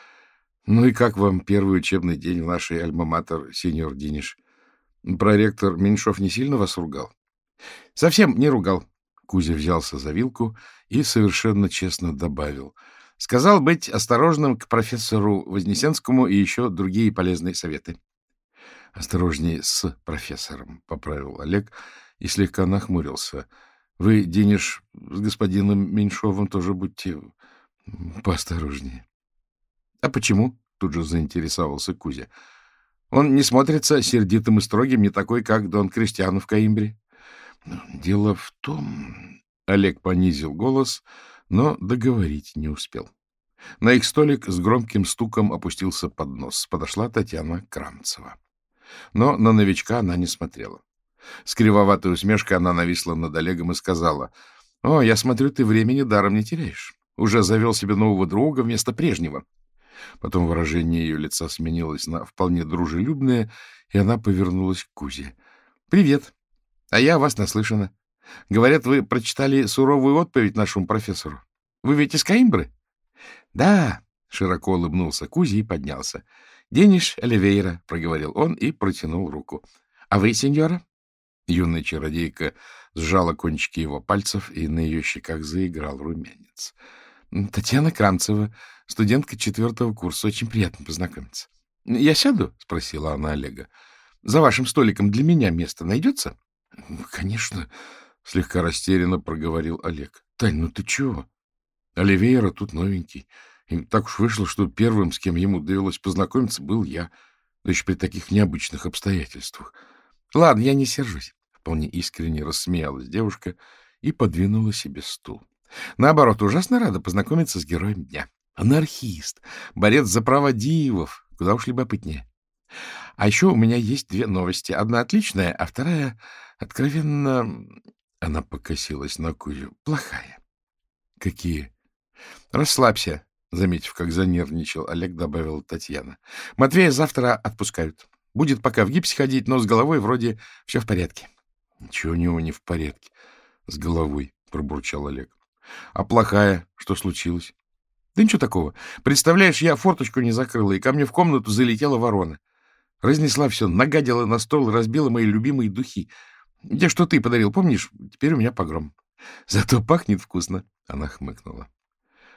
Ну и как вам первый учебный день в нашей альма-матер, сеньор Диниш? Проректор Меньшов не сильно вас ругал? — Совсем не ругал. Кузя взялся за вилку и совершенно честно добавил. Сказал быть осторожным к профессору Вознесенскому и еще другие полезные советы. — Осторожнее с профессором, — поправил Олег, — и слегка нахмурился. — Вы, Дениш, с господином Меньшовым тоже будьте поосторожнее. — А почему? — тут же заинтересовался Кузя. — Он не смотрится сердитым и строгим, не такой, как Дон Кристиану в Каимбре. — Дело в том... Олег понизил голос, но договорить не успел. На их столик с громким стуком опустился поднос. Подошла Татьяна Крамцева. Но на новичка она не смотрела. С кривоватой усмешкой она нависла над Олегом и сказала, «О, я смотрю, ты времени даром не теряешь. Уже завел себе нового друга вместо прежнего». Потом выражение ее лица сменилось на вполне дружелюбное, и она повернулась к Кузе. — Привет. А я вас наслышана. Говорят, вы прочитали суровую отповедь нашему профессору. Вы ведь из Каимбры? — Да, — широко улыбнулся Кузи и поднялся. — Дениш Оливейра, — проговорил он и протянул руку. — А вы, сеньора? Юная чародейка сжала кончики его пальцев, и на ее щеках заиграл румянец. — Татьяна Крамцева, студентка четвертого курса. Очень приятно познакомиться. — Я сяду? — спросила она Олега. — За вашим столиком для меня место найдется? — Конечно, — слегка растерянно проговорил Олег. — Тань, ну ты чего? Оливейра тут новенький. И так уж вышло, что первым, с кем ему довелось познакомиться, был я, да еще при таких необычных обстоятельствах. Ладно, я не сержусь. Вполне искренне рассмеялась девушка и подвинула себе стул. Наоборот, ужасно рада познакомиться с героем дня. Анархист, борец за права дивов, куда уж любопытнее. А еще у меня есть две новости. Одна отличная, а вторая, откровенно... Она покосилась на Кузю. Плохая. Какие? Расслабься, заметив, как занервничал Олег, добавила Татьяна. Матвея завтра отпускают. Будет пока в гипсе ходить, но с головой вроде все в порядке. Ничего у него не в порядке. С головой, пробурчал Олег. А плохая? Что случилось? Да ничего такого. Представляешь, я форточку не закрыла, и ко мне в комнату залетела ворона. Разнесла все, нагадила на стол, разбила мои любимые духи. Те, что ты подарил, помнишь? Теперь у меня погром. Зато пахнет вкусно. Она хмыкнула.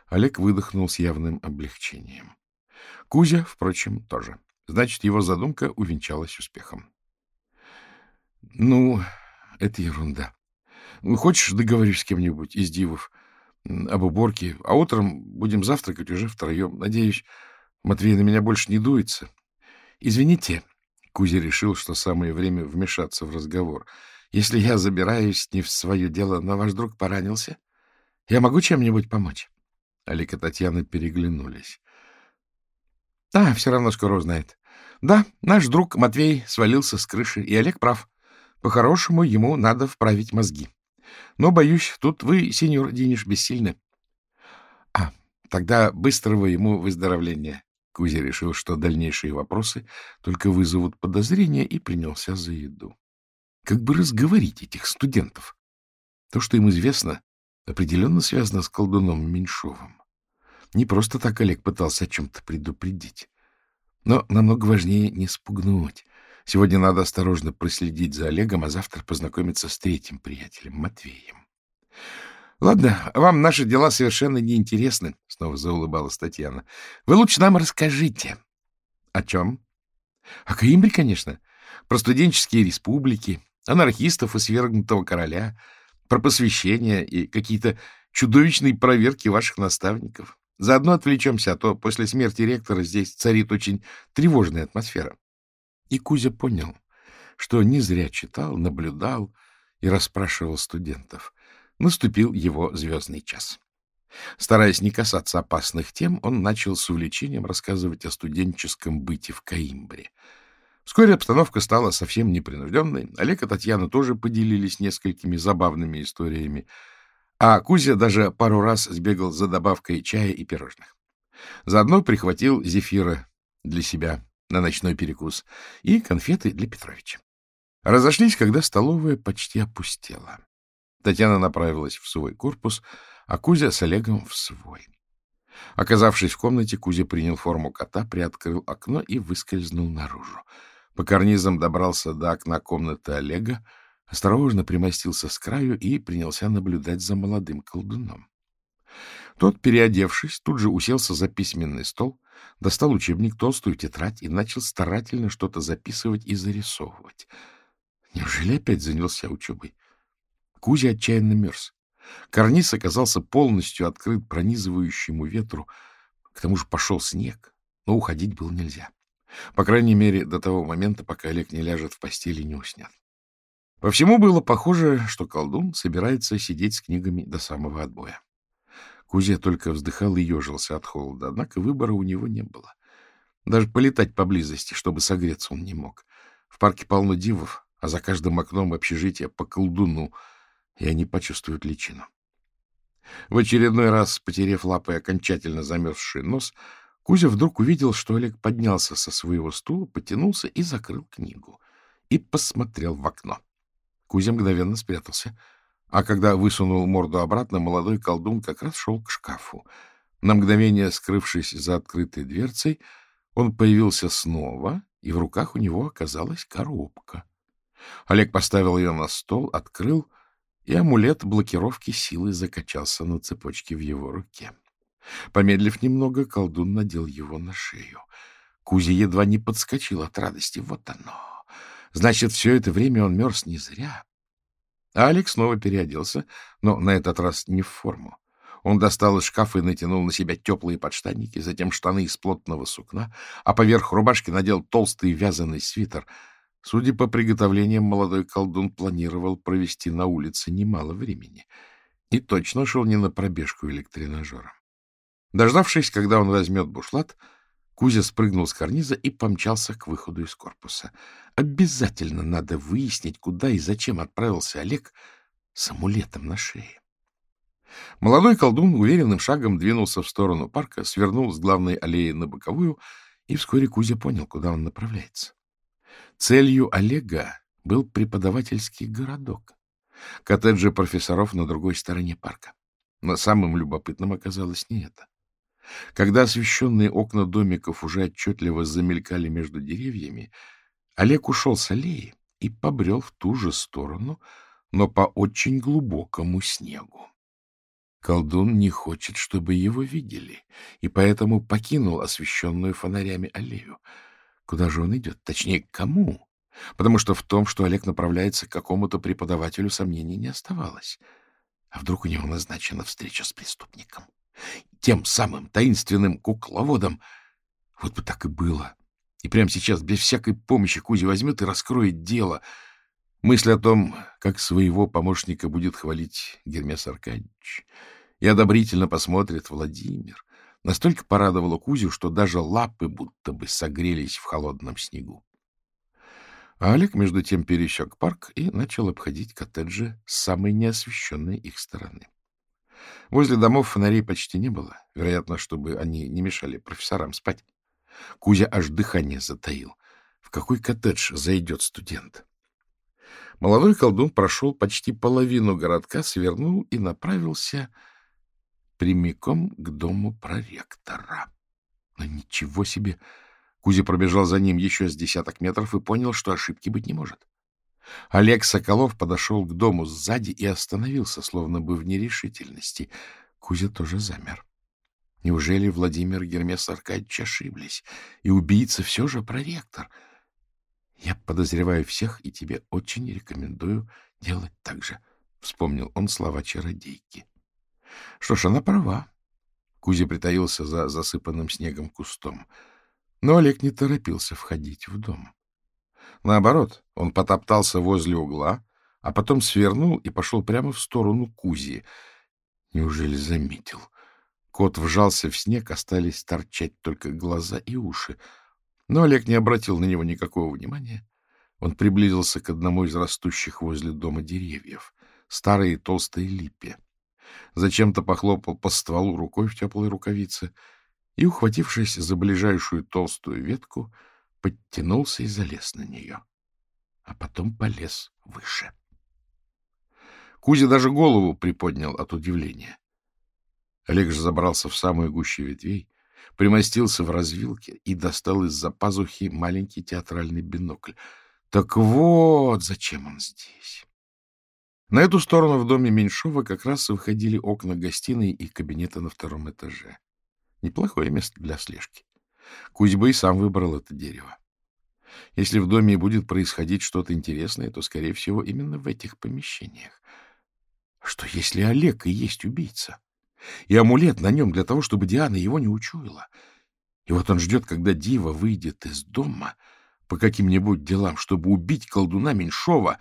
Олег выдохнул с явным облегчением. Кузя, впрочем, тоже. Значит, его задумка увенчалась успехом. — Ну, это ерунда. Ну, хочешь, договорюсь с кем-нибудь из дивов об уборке, а утром будем завтракать уже втроем. Надеюсь, Матвей на меня больше не дуется. Извините, Кузя решил, что самое время вмешаться в разговор. Если я забираюсь не в свое дело, но ваш друг поранился, я могу чем-нибудь помочь? Олег и Татьяна переглянулись. — Да, все равно скоро узнает. Да, наш друг Матвей свалился с крыши, и Олег прав. По-хорошему ему надо вправить мозги. Но, боюсь, тут вы, сеньор Дениш, бессильны. А, тогда быстрого ему выздоровления. Кузя решил, что дальнейшие вопросы только вызовут подозрения, и принялся за еду. Как бы разговорить этих студентов? То, что им известно, определенно связано с колдуном Меньшовым. Не просто так Олег пытался о чем-то предупредить. Но намного важнее не спугнуть. Сегодня надо осторожно проследить за Олегом, а завтра познакомиться с третьим приятелем, Матвеем. — Ладно, вам наши дела совершенно неинтересны, — снова заулыбалась Татьяна. — Вы лучше нам расскажите. — О чем? — О Каимбре, конечно. Про студенческие республики, анархистов и свергнутого короля, про посвящение и какие-то чудовищные проверки ваших наставников. Заодно отвлечемся, а то после смерти ректора здесь царит очень тревожная атмосфера. И Кузя понял, что не зря читал, наблюдал и расспрашивал студентов. Наступил его звездный час. Стараясь не касаться опасных тем, он начал с увлечением рассказывать о студенческом быте в Каимбре. Вскоре обстановка стала совсем непринужденной. Олег и Татьяна тоже поделились несколькими забавными историями. А Кузя даже пару раз сбегал за добавкой чая и пирожных. Заодно прихватил зефира для себя на ночной перекус и конфеты для Петровича. Разошлись, когда столовая почти опустела. Татьяна направилась в свой корпус, а Кузя с Олегом в свой. Оказавшись в комнате, Кузя принял форму кота, приоткрыл окно и выскользнул наружу. По карнизам добрался до окна комнаты Олега, осторожно примостился с краю и принялся наблюдать за молодым колдуном. Тот, переодевшись, тут же уселся за письменный стол, достал учебник, толстую тетрадь и начал старательно что-то записывать и зарисовывать. Неужели опять занялся учебой? Кузя отчаянно мерз. Карниз оказался полностью открыт пронизывающему ветру. К тому же пошел снег, но уходить было нельзя. По крайней мере, до того момента, пока Олег не ляжет в постели и не уснет. По всему было похоже, что колдун собирается сидеть с книгами до самого отбоя. Кузя только вздыхал и ежился от холода, однако выбора у него не было. Даже полетать поблизости, чтобы согреться, он не мог. В парке полно дивов, а за каждым окном общежития по колдуну, и они почувствуют личину. В очередной раз, потерев лапой окончательно замерзший нос, Кузя вдруг увидел, что Олег поднялся со своего стула, потянулся и закрыл книгу. И посмотрел в окно. Кузя мгновенно спрятался. А когда высунул морду обратно, молодой колдун как раз шел к шкафу. На мгновение, скрывшись за открытой дверцей, он появился снова, и в руках у него оказалась коробка. Олег поставил ее на стол, открыл, и амулет блокировки силы закачался на цепочке в его руке. Помедлив немного, колдун надел его на шею. Кузя едва не подскочил от радости. Вот оно! Значит, все это время он мерз не зря. Алекс снова переоделся, но на этот раз не в форму. Он достал из шкафа и натянул на себя теплые подштанники, затем штаны из плотного сукна, а поверх рубашки надел толстый вязаный свитер. Судя по приготовлениям, молодой колдун планировал провести на улице немало времени. И точно шел не на пробежку или к тренажерам. Дождавшись, когда он возьмет бушлат, Кузя спрыгнул с карниза и помчался к выходу из корпуса. Обязательно надо выяснить, куда и зачем отправился Олег с амулетом на шее. Молодой колдун уверенным шагом двинулся в сторону парка, свернул с главной аллеи на боковую, и вскоре Кузя понял, куда он направляется. Целью Олега был преподавательский городок. Коттеджи профессоров на другой стороне парка. Но самым любопытным оказалось не это. Когда освещенные окна домиков уже отчетливо замелькали между деревьями, Олег ушел с аллеи и побрел в ту же сторону, но по очень глубокому снегу. Колдун не хочет, чтобы его видели, и поэтому покинул освещенную фонарями аллею. Куда же он идет? Точнее, к кому? Потому что в том, что Олег направляется к какому-то преподавателю, сомнений не оставалось. А вдруг у него назначена встреча с преступником? Тем самым таинственным кукловодом. Вот бы так и было. И прямо сейчас, без всякой помощи, Кузя возьмет и раскроет дело — Мысль о том, как своего помощника будет хвалить Гермес Аркадьевич, и одобрительно посмотрит Владимир, настолько порадовала Кузю, что даже лапы будто бы согрелись в холодном снегу. А Олег, между тем, пересек парк и начал обходить коттеджи с самой неосвещенной их стороны. Возле домов фонарей почти не было, вероятно, чтобы они не мешали профессорам спать. Кузя аж дыхание затаил. В какой коттедж зайдет студент? Молодой колдун прошел почти половину городка, свернул и направился прямиком к дому проректора. Но ничего себе! Кузя пробежал за ним еще с десяток метров и понял, что ошибки быть не может. Олег Соколов подошел к дому сзади и остановился, словно бы в нерешительности. Кузя тоже замер. Неужели Владимир Гермес Аркадьевич ошиблись, и убийца все же проректор — я подозреваю всех, и тебе очень рекомендую делать так же, — вспомнил он слова чародейки. Что ж, она права. Кузя притаился за засыпанным снегом кустом. Но Олег не торопился входить в дом. Наоборот, он потоптался возле угла, а потом свернул и пошел прямо в сторону Кузи. Неужели заметил? Кот вжался в снег, остались торчать только глаза и уши. Но Олег не обратил на него никакого внимания. Он приблизился к одному из растущих возле дома деревьев, старой и толстой липе. Зачем-то похлопал по стволу рукой в теплой рукавице и, ухватившись за ближайшую толстую ветку, подтянулся и залез на нее. А потом полез выше. Кузя даже голову приподнял от удивления. Олег же забрался в самую гущу ветвей, примостился в развилке и достал из-за пазухи маленький театральный бинокль. Так вот, зачем он здесь. На эту сторону в доме Меньшова как раз выходили окна гостиной и кабинета на втором этаже. Неплохое место для слежки. Кузьба и сам выбрал это дерево. Если в доме будет происходить что-то интересное, то, скорее всего, именно в этих помещениях. Что если Олег и есть убийца? И амулет на нем для того, чтобы Диана его не учуяла. И вот он ждет, когда Дива выйдет из дома по каким-нибудь делам, чтобы убить колдуна Меньшова.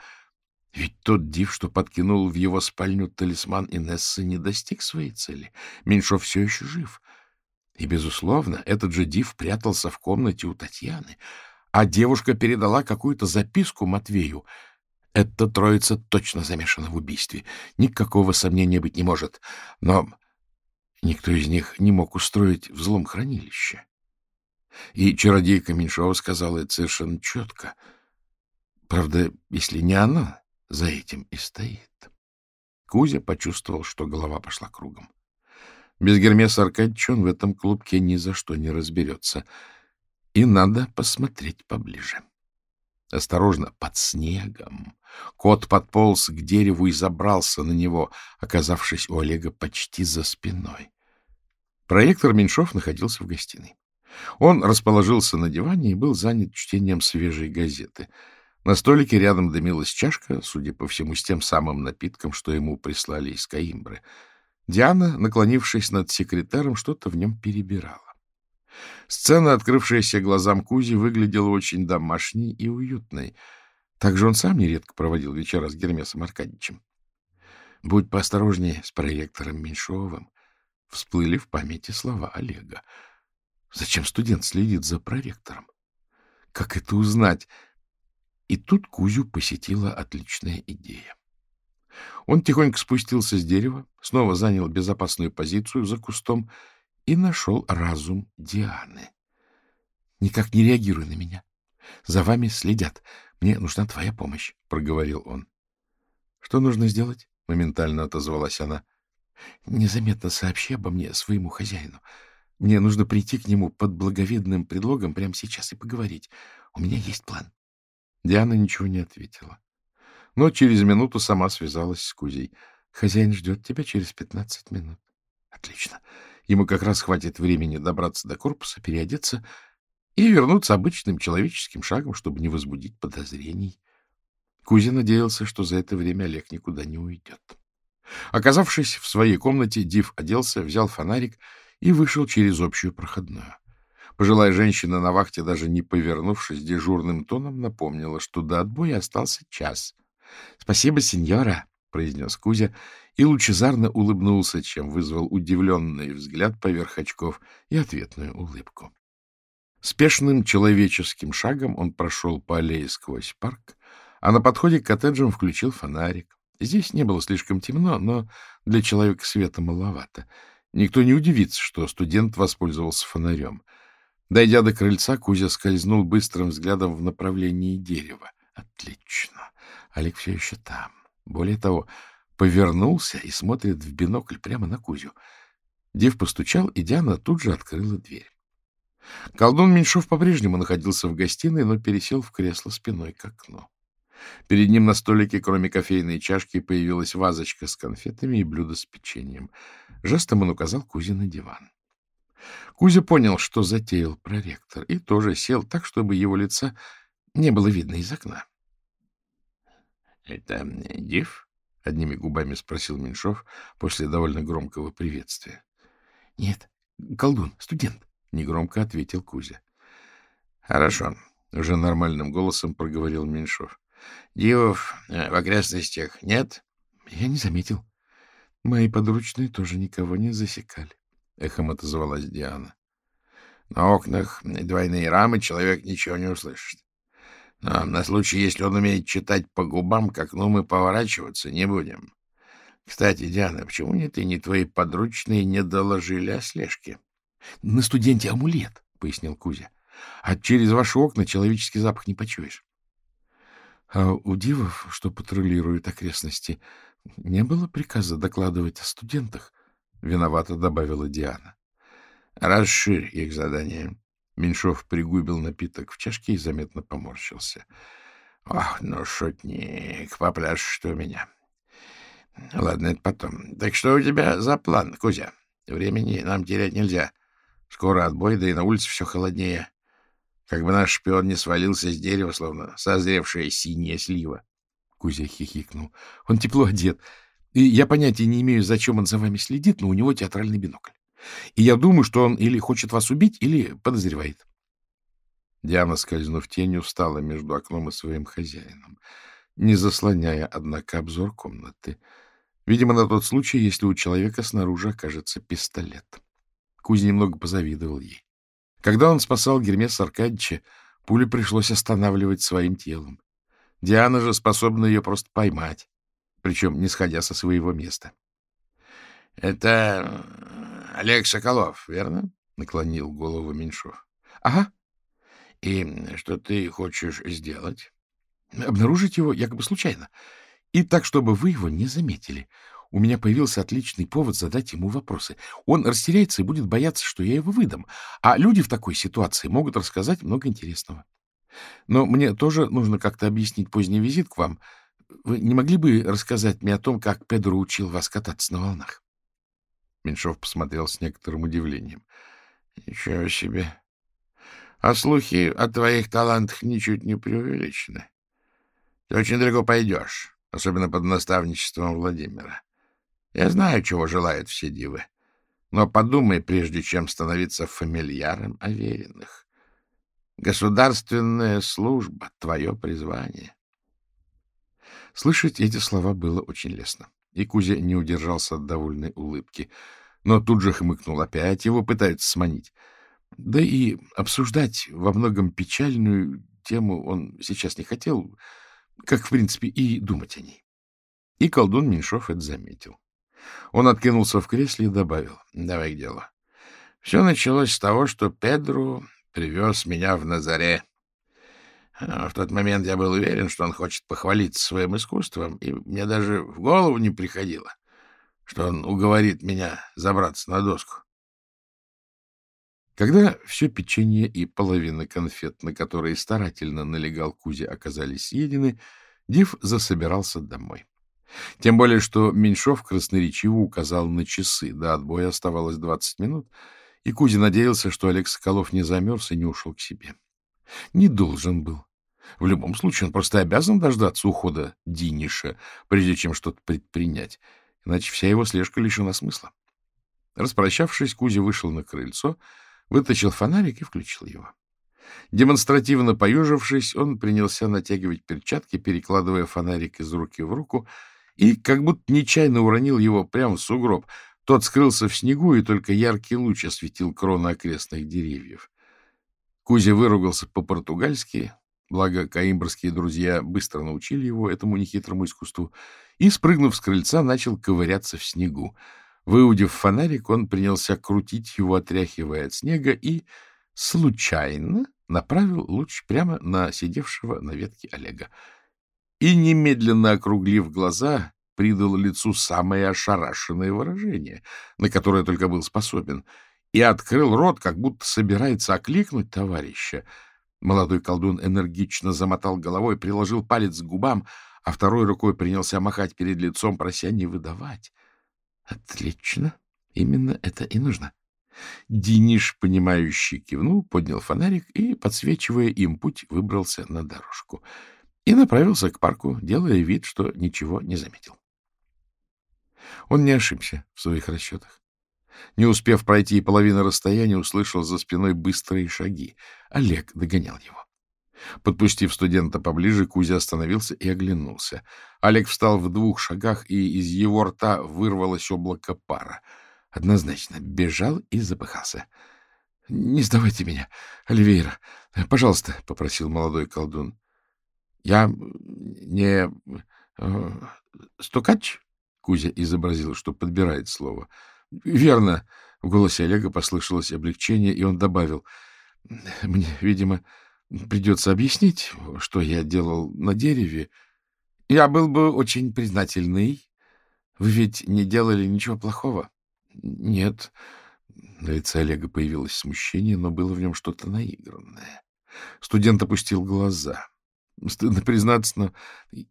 Ведь тот див, что подкинул в его спальню талисман Инессы, не достиг своей цели. Меньшов все еще жив. И, безусловно, этот же див прятался в комнате у Татьяны, а девушка передала какую-то записку Матвею. Эта троица точно замешана в убийстве. Никакого сомнения быть не может. Но никто из них не мог устроить взлом хранилища. И чародейка Меньшова сказала это совершенно четко. Правда, если не она, за этим и стоит. Кузя почувствовал, что голова пошла кругом. Без Гермеса Аркадьевича он в этом клубке ни за что не разберется. И надо посмотреть поближе. Осторожно, под снегом. Кот подполз к дереву и забрался на него, оказавшись у Олега почти за спиной. Проектор Меньшов находился в гостиной. Он расположился на диване и был занят чтением свежей газеты. На столике рядом дымилась чашка, судя по всему, с тем самым напитком, что ему прислали из Каимбры. Диана, наклонившись над секретаром, что-то в нем перебирала. Сцена, открывшаяся глазам Кузи, выглядела очень домашней и уютной. Также он сам нередко проводил вечера с Гермесом Аркадьевичем. «Будь поосторожнее с проректором Меньшовым», — всплыли в памяти слова Олега. Зачем студент следит за проректором? Как это узнать? И тут Кузю посетила отличная идея. Он тихонько спустился с дерева, снова занял безопасную позицию за кустом и нашел разум Дианы. — Никак не реагируй на меня. За вами следят. Мне нужна твоя помощь, — проговорил он. — Что нужно сделать? — моментально отозвалась она. — Незаметно сообщи обо мне своему хозяину. Мне нужно прийти к нему под благовидным предлогом прямо сейчас и поговорить. У меня есть план. Диана ничего не ответила. Но через минуту сама связалась с Кузей. Хозяин ждет тебя через пятнадцать минут. Отлично. Ему как раз хватит времени добраться до корпуса, переодеться и вернуться обычным человеческим шагом, чтобы не возбудить подозрений. Кузя надеялся, что за это время Олег никуда не уйдет. Оказавшись в своей комнате, Див оделся, взял фонарик — и вышел через общую проходную. Пожилая женщина на вахте, даже не повернувшись дежурным тоном, напомнила, что до отбоя остался час. — Спасибо, сеньора, — произнес Кузя и лучезарно улыбнулся, чем вызвал удивленный взгляд поверх очков и ответную улыбку. Спешным человеческим шагом он прошел по аллее сквозь парк, а на подходе к коттеджам включил фонарик. Здесь не было слишком темно, но для человека света маловато — Никто не удивится, что студент воспользовался фонарем. Дойдя до крыльца, Кузя скользнул быстрым взглядом в направлении дерева. Отлично. Олег все еще там. Более того, повернулся и смотрит в бинокль прямо на Кузю. Дев постучал, и Диана тут же открыла дверь. Колдун Меньшов по-прежнему находился в гостиной, но пересел в кресло спиной к окну. Перед ним на столике, кроме кофейной чашки, появилась вазочка с конфетами и блюдо с печеньем. Жестом он указал Кузе на диван. Кузя понял, что затеял проректор, и тоже сел так, чтобы его лица не было видно из окна. — Это Див? — одними губами спросил Меньшов после довольно громкого приветствия. — Нет, колдун, студент, — негромко ответил Кузя. — Хорошо, — уже нормальным голосом проговорил Меньшов. Дивов э, в окрестностях нет? Я не заметил. Мои подручные тоже никого не засекали. Эхом отозвалась Диана. На окнах двойные рамы человек ничего не услышит. Но на случай, если он умеет читать по губам, к окну мы поворачиваться не будем. Кстати, Диана, почему ни ты, ни твои подручные не доложили о слежке? — На студенте амулет, — пояснил Кузя. — А через ваши окна человеческий запах не почуешь. А у дивов, что патрулируют окрестности, не было приказа докладывать о студентах, — виновато добавила Диана. — Расширь их задание. Меньшов пригубил напиток в чашке и заметно поморщился. — Ох, ну, шутник, попляшешь что у меня. Ладно, это потом. Так что у тебя за план, Кузя? Времени нам терять нельзя. Скоро отбой, да и на улице все холоднее. Как бы наш шпион не свалился с дерева, словно созревшая синяя слива. Кузя хихикнул. Он тепло одет. И я понятия не имею, зачем он за вами следит, но у него театральный бинокль. И я думаю, что он или хочет вас убить, или подозревает. Диана, скользнув тенью, встала между окном и своим хозяином. не заслоняя, однако, обзор комнаты. Видимо, на тот случай, если у человека снаружи окажется пистолет. Кузя немного позавидовал ей. Когда он спасал Гермеса Аркадьевича, пулю пришлось останавливать своим телом. Диана же способна ее просто поймать, причем не сходя со своего места. — Это Олег Соколов, верно? — наклонил голову Меньшов. — Ага. — И что ты хочешь сделать? — Обнаружить его якобы случайно. И так, чтобы вы его не заметили. У меня появился отличный повод задать ему вопросы. Он растеряется и будет бояться, что я его выдам. А люди в такой ситуации могут рассказать много интересного. Но мне тоже нужно как-то объяснить поздний визит к вам. Вы не могли бы рассказать мне о том, как Педро учил вас кататься на волнах? Меньшов посмотрел с некоторым удивлением. — Ничего себе! А слухи о твоих талантах ничуть не преувеличены. Ты очень далеко пойдешь, особенно под наставничеством Владимира. Я знаю, чего желают все дивы. Но подумай, прежде чем становиться фамильяром Авериных. Государственная служба — твое призвание. Слышать эти слова было очень лестно, и Кузя не удержался от довольной улыбки, но тут же хмыкнул опять, его пытаются сманить. Да и обсуждать во многом печальную тему он сейчас не хотел, как, в принципе, и думать о ней. И колдун Меньшов это заметил. Он откинулся в кресле и добавил, давай к делу. Все началось с того, что Педро привез меня в Назаре. А, в тот момент я был уверен, что он хочет похвалиться своим искусством, и мне даже в голову не приходило, что он уговорит меня забраться на доску. Когда все печенье и половина конфет, на которые старательно налегал Кузя, оказались съедены, Див засобирался домой. Тем более, что Меньшов красноречиво указал на часы. До отбоя оставалось двадцать минут — и Кузя надеялся, что Олег Соколов не замерз и не ушел к себе. Не должен был. В любом случае, он просто обязан дождаться ухода Диниша, прежде чем что-то предпринять, иначе вся его слежка лишена смысла. Распрощавшись, Кузя вышел на крыльцо, вытащил фонарик и включил его. Демонстративно поежившись, он принялся натягивать перчатки, перекладывая фонарик из руки в руку, и как будто нечаянно уронил его прямо в сугроб — тот скрылся в снегу, и только яркий луч осветил кроны окрестных деревьев. Кузя выругался по-португальски, благо каимбрские друзья быстро научили его этому нехитрому искусству, и, спрыгнув с крыльца, начал ковыряться в снегу. Выудив фонарик, он принялся крутить его, отряхивая от снега, и случайно направил луч прямо на сидевшего на ветке Олега. И, немедленно округлив глаза, придал лицу самое ошарашенное выражение, на которое только был способен, и открыл рот, как будто собирается окликнуть товарища. Молодой колдун энергично замотал головой, приложил палец к губам, а второй рукой принялся махать перед лицом, прося не выдавать. Отлично. Именно это и нужно. Диниш, понимающий, кивнул, поднял фонарик и, подсвечивая им путь, выбрался на дорожку и направился к парку, делая вид, что ничего не заметил. Он не ошибся в своих расчетах. Не успев пройти и половины расстояния, услышал за спиной быстрые шаги. Олег догонял его. Подпустив студента поближе, Кузя остановился и оглянулся. Олег встал в двух шагах, и из его рта вырвалось облако пара. Однозначно бежал и запыхался. — Не сдавайте меня, Оливейра. Пожалуйста, — попросил молодой колдун. — Я не... Э, стукач? Кузя изобразил, что подбирает слово. — Верно. В голосе Олега послышалось облегчение, и он добавил. — Мне, видимо, придется объяснить, что я делал на дереве. Я был бы очень признательный. Вы ведь не делали ничего плохого? — Нет. На лице Олега появилось смущение, но было в нем что-то наигранное. Студент опустил глаза. Стыдно признаться, но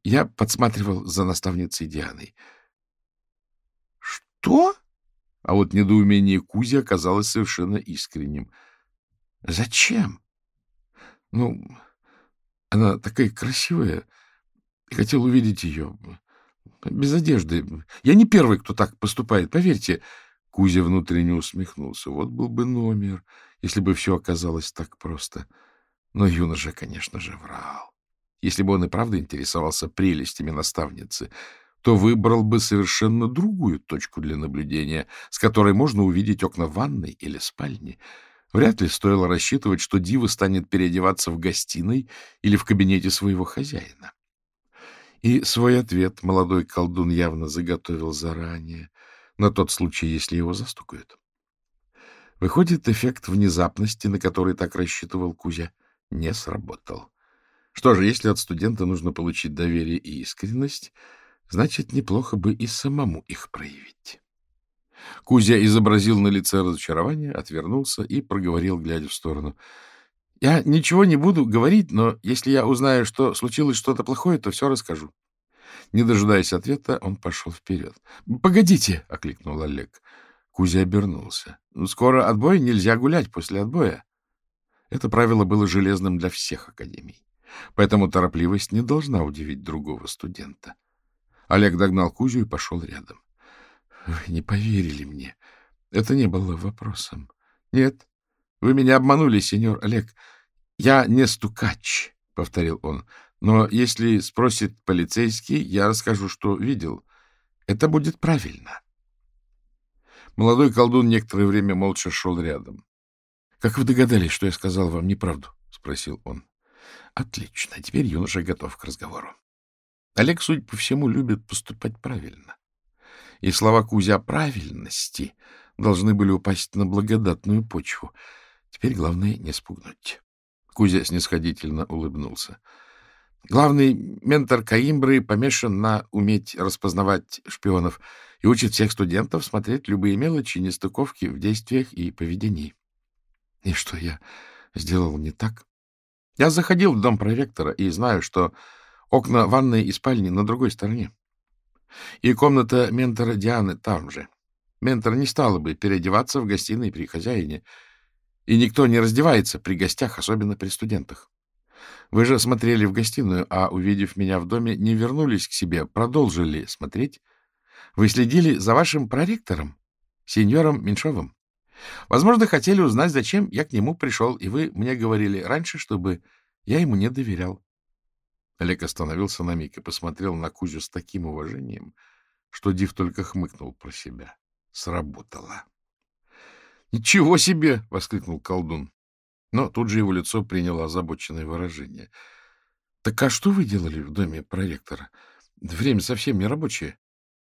я подсматривал за наставницей Дианой. Что? А вот недоумение Кузи оказалось совершенно искренним. Зачем? Ну, она такая красивая. Хотел увидеть ее. Без одежды. Я не первый, кто так поступает, поверьте. Кузя внутренне усмехнулся. Вот был бы номер, если бы все оказалось так просто. Но юноша, конечно же, врал. если бы он и правда интересовался прелестями наставницы, то выбрал бы совершенно другую точку для наблюдения, с которой можно увидеть окна ванной или спальни. Вряд ли стоило рассчитывать, что Дива станет переодеваться в гостиной или в кабинете своего хозяина. И свой ответ молодой колдун явно заготовил заранее, на тот случай, если его застукают. Выходит, эффект внезапности, на который так рассчитывал Кузя, не сработал. Что же, если от студента нужно получить доверие и искренность, значит, неплохо бы и самому их проявить. Кузя изобразил на лице разочарование, отвернулся и проговорил, глядя в сторону. — Я ничего не буду говорить, но если я узнаю, что случилось что-то плохое, то все расскажу. Не дожидаясь ответа, он пошел вперед. — Погодите! — окликнул Олег. Кузя обернулся. — Скоро отбой, нельзя гулять после отбоя. Это правило было железным для всех академий. Поэтому торопливость не должна удивить другого студента. Олег догнал Кузю и пошел рядом. — Вы не поверили мне. Это не было вопросом. — Нет, вы меня обманули, сеньор Олег. Я не стукач, — повторил он. — Но если спросит полицейский, я расскажу, что видел. Это будет правильно. Молодой колдун некоторое время молча шел рядом. — Как вы догадались, что я сказал вам неправду? — спросил он. — Отлично. Теперь юноша готов к разговору. Олег, судя по всему, любит поступать правильно. И слова Кузя правильности должны были упасть на благодатную почву. Теперь главное не спугнуть. Кузя снисходительно улыбнулся. Главный ментор Каимбры помешан на уметь распознавать шпионов и учит всех студентов смотреть любые мелочи, нестыковки в действиях и поведении. И что я сделал не так? Я заходил в дом проректора и знаю, что окна ванной и спальни на другой стороне. И комната ментора Дианы там же. Ментор не стала бы переодеваться в гостиной при хозяине, и никто не раздевается при гостях, особенно при студентах. Вы же смотрели в гостиную, а, увидев меня в доме, не вернулись к себе, продолжили смотреть. Вы следили за вашим проректором, сеньором Меньшовым. Возможно, хотели узнать, зачем я к нему пришел, и вы мне говорили раньше, чтобы я ему не доверял. Олег остановился на миг и посмотрел на Кузю с таким уважением, что Див только хмыкнул про себя. Сработало. — Ничего себе! — воскликнул колдун. Но тут же его лицо приняло озабоченное выражение. — Так а что вы делали в доме проректора? Время совсем не рабочее.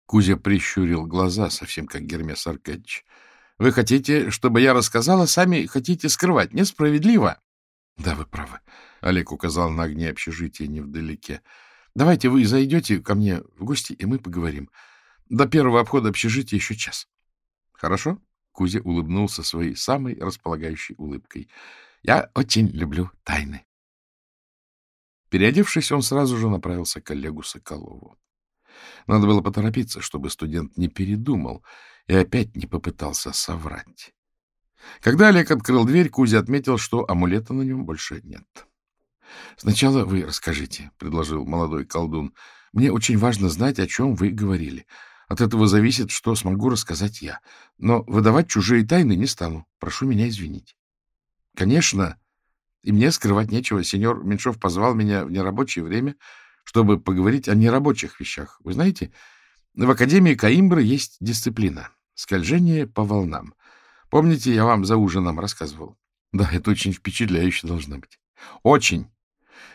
Кузя прищурил глаза, совсем как Гермес Аркадьевич. — Вы хотите, чтобы я рассказала, сами хотите скрывать. Несправедливо. — Да, вы правы. Олег указал на огне общежития невдалеке. — Давайте вы зайдете ко мне в гости, и мы поговорим. До первого обхода общежития еще час. — Хорошо? Кузя улыбнулся своей самой располагающей улыбкой. — Я очень люблю тайны. Переодевшись, он сразу же направился к Олегу Соколову. Надо было поторопиться, чтобы студент не передумал и опять не попытался соврать. Когда Олег открыл дверь, Кузя отметил, что амулета на нем больше нет. — Сначала вы расскажите, — предложил молодой колдун. — Мне очень важно знать, о чем вы говорили. От этого зависит, что смогу рассказать я. Но выдавать чужие тайны не стану. Прошу меня извинить. Конечно, и мне скрывать нечего. Сеньор Меньшов позвал меня в нерабочее время, чтобы поговорить о нерабочих вещах. Вы знаете, в Академии Каимбры есть дисциплина — скольжение по волнам. Помните, я вам за ужином рассказывал? Да, это очень впечатляюще должно быть. Очень.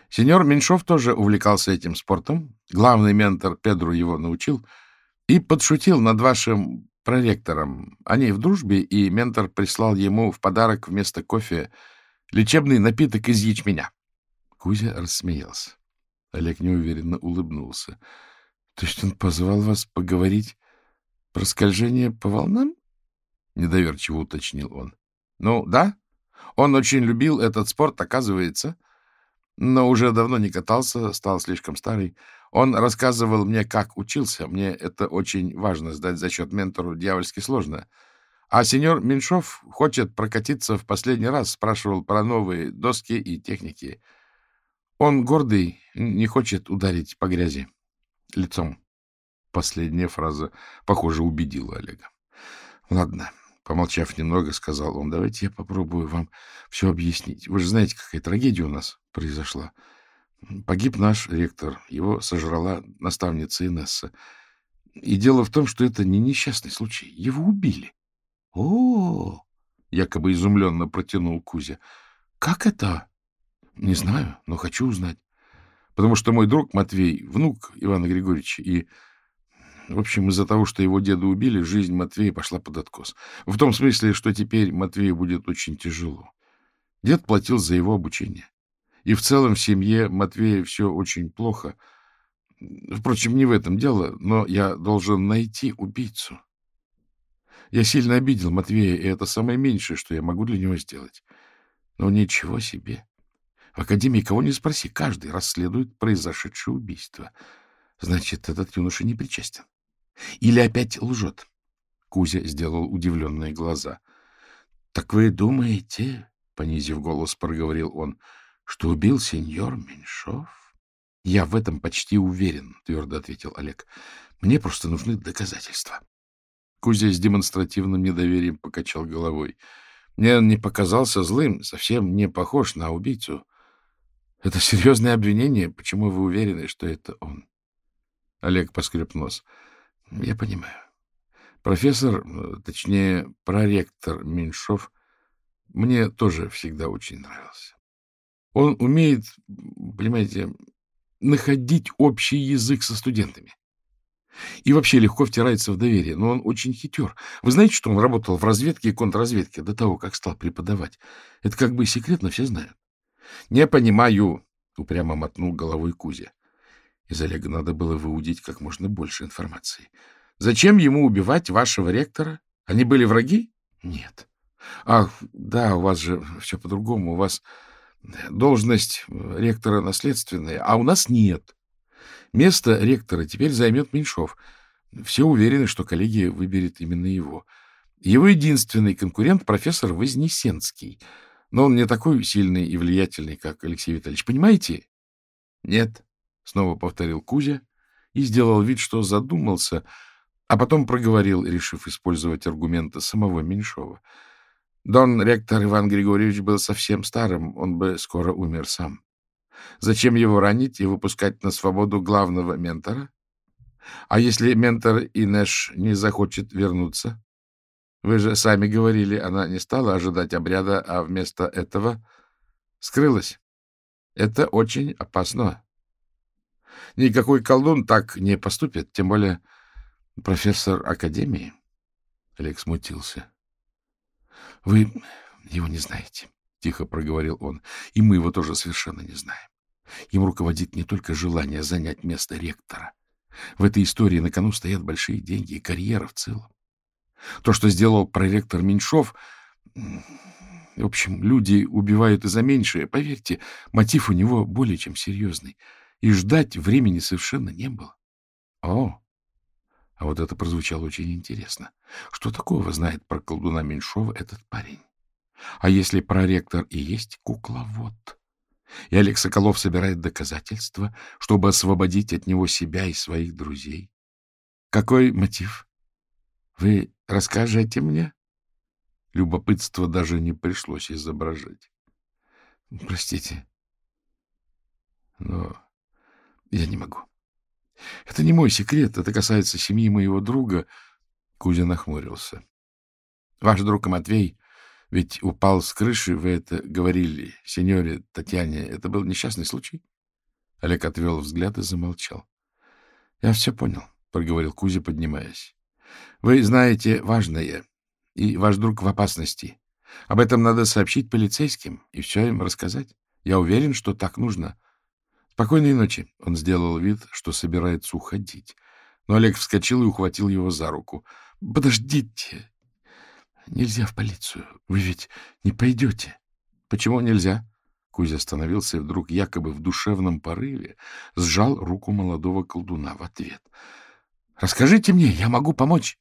Сеньор Меньшов тоже увлекался этим спортом. Главный ментор Педру его научил — и подшутил над вашим проректором. Они в дружбе, и ментор прислал ему в подарок вместо кофе лечебный напиток из ячменя. Кузя рассмеялся. Олег неуверенно улыбнулся. — То есть он позвал вас поговорить про скольжение по волнам? — недоверчиво уточнил он. — Ну, да. Он очень любил этот спорт, оказывается, но уже давно не катался, стал слишком старый. Он рассказывал мне, как учился. Мне это очень важно, сдать зачет ментору дьявольски сложно. А сеньор Меньшов хочет прокатиться в последний раз, спрашивал про новые доски и техники. Он гордый, не хочет ударить по грязи лицом. Последняя фраза, похоже, убедила Олега. — Ладно, — помолчав немного, сказал он, — давайте я попробую вам все объяснить. Вы же знаете, какая трагедия у нас произошла. Погиб наш ректор. Его сожрала наставница Инесса. И дело в том, что это не несчастный случай. Его убили. — О, — якобы изумленно протянул Кузя. — Как это? — Не знаю, но хочу узнать. Потому что мой друг Матвей — внук Ивана Григорьевича, и... В общем, из-за того, что его деда убили, жизнь Матвея пошла под откос. В том смысле, что теперь Матвею будет очень тяжело. Дед платил за его обучение. И в целом в семье Матвея все очень плохо. Впрочем, не в этом дело, но я должен найти убийцу. Я сильно обидел Матвея, и это самое меньшее, что я могу для него сделать. Но ничего себе. В академии кого не спроси, каждый расследует произошедшее убийство. Значит, этот юноша не причастен. Или опять лжет? Кузя сделал удивленные глаза. — Так вы думаете, — понизив голос, проговорил он, — что убил сеньор Меньшов? — Я в этом почти уверен, — твердо ответил Олег. — Мне просто нужны доказательства. Кузя с демонстративным недоверием покачал головой. Мне он не показался злым, совсем не похож на убийцу. Это серьезное обвинение. Почему вы уверены, что это он? Олег поскреб нос. Я понимаю. Профессор, точнее, проректор Меньшов, мне тоже всегда очень нравился. Он умеет, понимаете, находить общий язык со студентами. И вообще легко втирается в доверие, но он очень хитер. Вы знаете, что он работал в разведке и контрразведке до того, как стал преподавать? Это как бы секретно все знают. — Не понимаю, — упрямо мотнул головой Кузя. Из Олега надо было выудить как можно больше информации. Зачем ему убивать вашего ректора? Они были враги? Нет. Ах, да, у вас же все по-другому. У вас должность ректора наследственная, а у нас нет. Место ректора теперь займет Меньшов. Все уверены, что коллегия выберет именно его. Его единственный конкурент — профессор Вознесенский. Но он не такой сильный и влиятельный, как Алексей Витальевич. Понимаете? — Нет, — снова повторил Кузя и сделал вид, что задумался, а потом проговорил, решив использовать аргументы самого Меньшова. Дон ректор Иван Григорьевич был совсем старым, он бы скоро умер сам. Зачем его ранить и выпускать на свободу главного ментора? А если ментор Инеш не захочет вернуться? Вы же сами говорили, она не стала ожидать обряда, а вместо этого скрылась. Это очень опасно. Никакой колдун так не поступит, тем более профессор академии. Олег смутился. — Вы его не знаете, — тихо проговорил он, — и мы его тоже совершенно не знаем. Им руководит не только желание занять место ректора. В этой истории на кону стоят большие деньги и карьера в целом. То, что сделал проректор Меньшов... В общем, люди убивают и за меньшее. Поверьте, мотив у него более чем серьезный и ждать времени совершенно не было. О, а вот это прозвучало очень интересно. Что такого знает про колдуна Меньшова этот парень? А если проректор и есть кукловод? И Олег Соколов собирает доказательства, чтобы освободить от него себя и своих друзей. Какой мотив? Вы расскажете мне? Любопытство даже не пришлось изображать. Простите, но я не могу. Это не мой секрет, это касается семьи моего друга. Кузя нахмурился. Ваш друг Матвей ведь упал с крыши, вы это говорили, сеньоре Татьяне. Это был несчастный случай? Олег отвел взгляд и замолчал. — Я все понял, — проговорил Кузя, поднимаясь. — Вы знаете важное, и ваш друг в опасности. Об этом надо сообщить полицейским и все им рассказать. Я уверен, что так нужно. — Спокойной ночи. Он сделал вид, что собирается уходить. Но Олег вскочил и ухватил его за руку. — Подождите. Нельзя в полицию. Вы ведь не пойдете. — Почему нельзя? Кузя остановился и вдруг якобы в душевном порыве сжал руку молодого колдуна в ответ. — Расскажите мне, я могу помочь.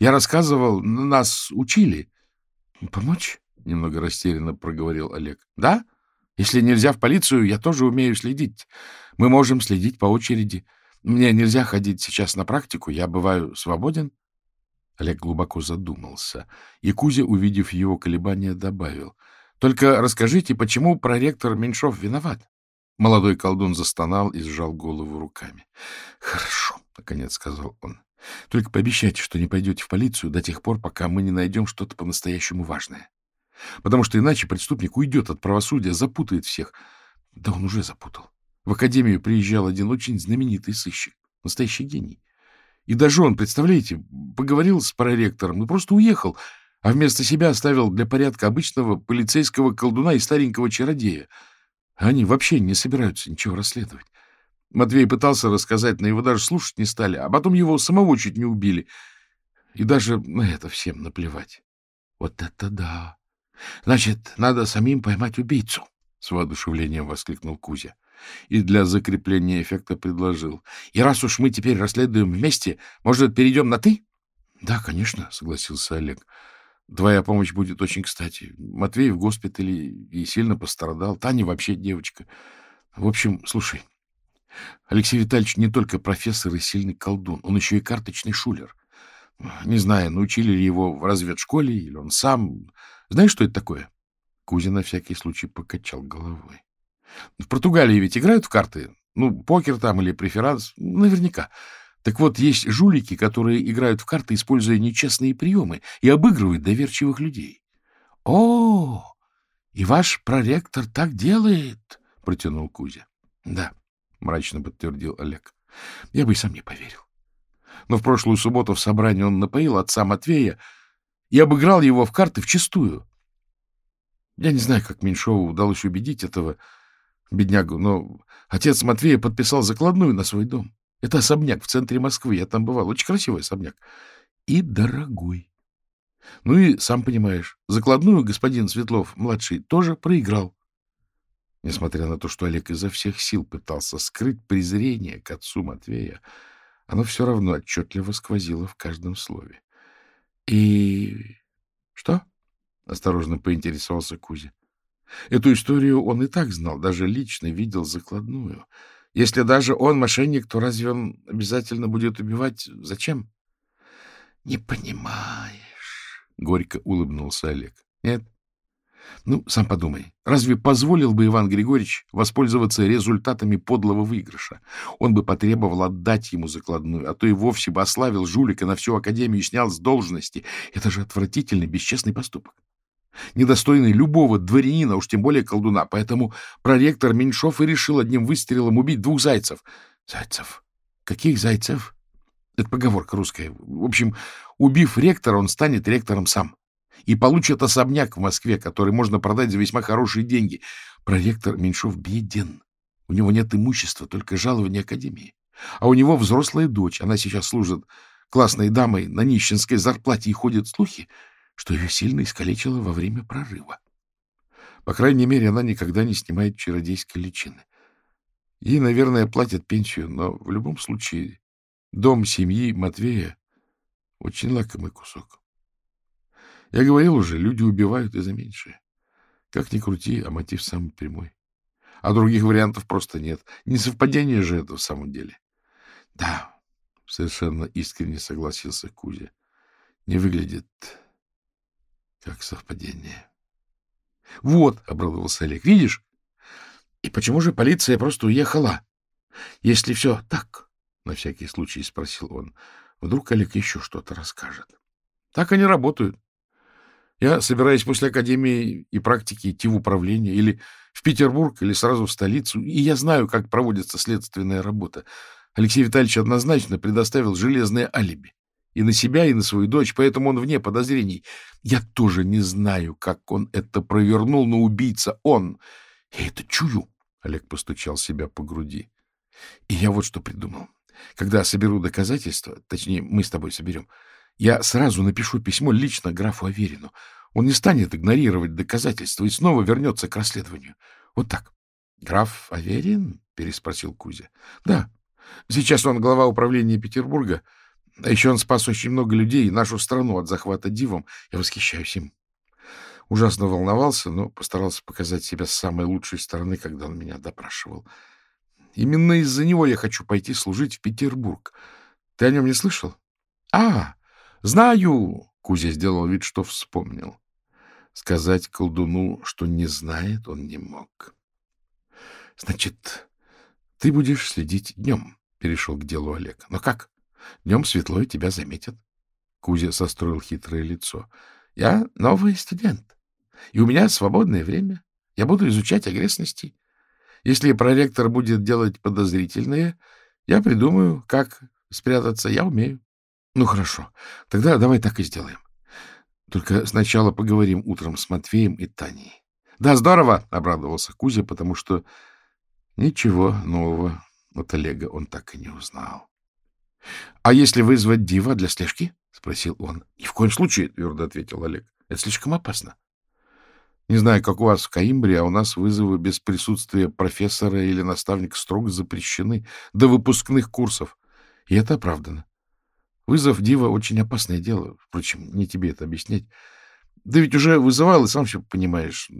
Я рассказывал, нас учили. — Помочь? — немного растерянно проговорил Олег. — Да? — если нельзя в полицию, я тоже умею следить. Мы можем следить по очереди. Мне нельзя ходить сейчас на практику, я бываю свободен. Олег глубоко задумался, и Кузя, увидев его колебания, добавил. — Только расскажите, почему проректор Меньшов виноват? Молодой колдун застонал и сжал голову руками. — Хорошо, — наконец сказал он. — Только пообещайте, что не пойдете в полицию до тех пор, пока мы не найдем что-то по-настоящему важное. Потому что иначе преступник уйдет от правосудия, запутает всех. Да он уже запутал. В академию приезжал один очень знаменитый сыщик, настоящий гений. И даже он, представляете, поговорил с проректором и просто уехал, а вместо себя оставил для порядка обычного полицейского колдуна и старенького чародея. Они вообще не собираются ничего расследовать. Матвей пытался рассказать, но его даже слушать не стали, а потом его самого чуть не убили. И даже на это всем наплевать. Вот это да! Значит, надо самим поймать убийцу, — с воодушевлением воскликнул Кузя. И для закрепления эффекта предложил. — И раз уж мы теперь расследуем вместе, может, перейдем на «ты»? — Да, конечно, — согласился Олег. — Твоя помощь будет очень кстати. Матвей в госпитале и сильно пострадал. Таня вообще девочка. В общем, слушай, Алексей Витальевич не только профессор и сильный колдун, он еще и карточный шулер. Не знаю, научили ли его в разведшколе, или он сам... Знаешь, что это такое? Кузя на всякий случай покачал головой. В Португалии ведь играют в карты? Ну, покер там или преферанс? Наверняка. Так вот, есть жулики, которые играют в карты, используя нечестные приемы, и обыгрывают доверчивых людей. — О, и ваш проректор так делает? — протянул Кузя. — Да, — мрачно подтвердил Олег. — Я бы и сам не поверил. Но в прошлую субботу в собрании он напоил отца Матвея и обыграл его в карты вчистую. Я не знаю, как Меньшову удалось убедить этого беднягу, но отец Матвея подписал закладную на свой дом. Это особняк в центре Москвы, я там бывал. Очень красивый особняк. И дорогой. Ну и, сам понимаешь, закладную господин Светлов-младший тоже проиграл. Несмотря на то, что Олег изо всех сил пытался скрыть презрение к отцу Матвея, оно все равно отчетливо сквозило в каждом слове. — И что? — осторожно поинтересовался Кузя. Эту историю он и так знал, даже лично видел закладную. Если даже он мошенник, то разве он обязательно будет убивать? Зачем? — Не понимаешь, — горько улыбнулся Олег. — Нет, ну, сам подумай, разве позволил бы Иван Григорьевич воспользоваться результатами подлого выигрыша? Он бы потребовал отдать ему закладную, а то и вовсе бы ославил жулика на всю академию и снял с должности. Это же отвратительный, бесчестный поступок. Недостойный любого дворянина, уж тем более колдуна. Поэтому проректор Меньшов и решил одним выстрелом убить двух зайцев. Зайцев? Каких зайцев? Это поговорка русская. В общем, убив ректора, он станет ректором сам и получит особняк в Москве, который можно продать за весьма хорошие деньги. Проректор Меньшов беден. У него нет имущества, только жалование Академии. А у него взрослая дочь. Она сейчас служит классной дамой на нищенской зарплате, и ходят слухи, что ее сильно искалечило во время прорыва. По крайней мере, она никогда не снимает чародейской личины. Ей, наверное, платят пенсию, но в любом случае дом семьи Матвея — очень лакомый кусок. Я говорил уже, люди убивают из-за меньшее. Как ни крути, а мотив самый прямой. А других вариантов просто нет. Не совпадение же это в самом деле. Да, совершенно искренне согласился Кузя. Не выглядит как совпадение. Вот, обрадовался Олег, видишь? И почему же полиция просто уехала? Если все так, на всякий случай спросил он, вдруг Олег еще что-то расскажет. Так они работают. Я собираюсь после академии и практики идти в управление или в Петербург, или сразу в столицу, и я знаю, как проводится следственная работа. Алексей Витальевич однозначно предоставил железное алиби. И на себя, и на свою дочь, поэтому он вне подозрений. Я тоже не знаю, как он это провернул, но убийца он. Я это чую, — Олег постучал себя по груди. И я вот что придумал. Когда соберу доказательства, точнее, мы с тобой соберем, я сразу напишу письмо лично графу Аверину. Он не станет игнорировать доказательства и снова вернется к расследованию. Вот так. — Граф Аверин? — переспросил Кузя. — Да. Сейчас он глава управления Петербурга. А еще он спас очень много людей и нашу страну от захвата дивом. Я восхищаюсь им. Ужасно волновался, но постарался показать себя с самой лучшей стороны, когда он меня допрашивал. Именно из-за него я хочу пойти служить в Петербург. Ты о нем не слышал? — А, Знаю, Кузя сделал вид, что вспомнил. Сказать колдуну, что не знает, он не мог. Значит, ты будешь следить днем, — перешел к делу Олег. Но как? Днем светло, и тебя заметят. Кузя состроил хитрое лицо. Я новый студент, и у меня свободное время. Я буду изучать окрестности. Если проректор будет делать подозрительное, я придумаю, как спрятаться. Я умею. Ну, хорошо. Тогда давай так и сделаем. Только сначала поговорим утром с Матвеем и Таней. Да, здорово, — обрадовался Кузя, потому что ничего нового от Олега он так и не узнал. — А если вызвать Дива для слежки? — спросил он. — Ни в коем случае, — твердо ответил Олег. — Это слишком опасно. Не знаю, как у вас в Каимбре, а у нас вызовы без присутствия профессора или наставника строго запрещены до выпускных курсов. И это оправдано. Вызов Дива — очень опасное дело. Впрочем, не тебе это объяснять. Да ведь уже вызывал, и сам все понимаешь.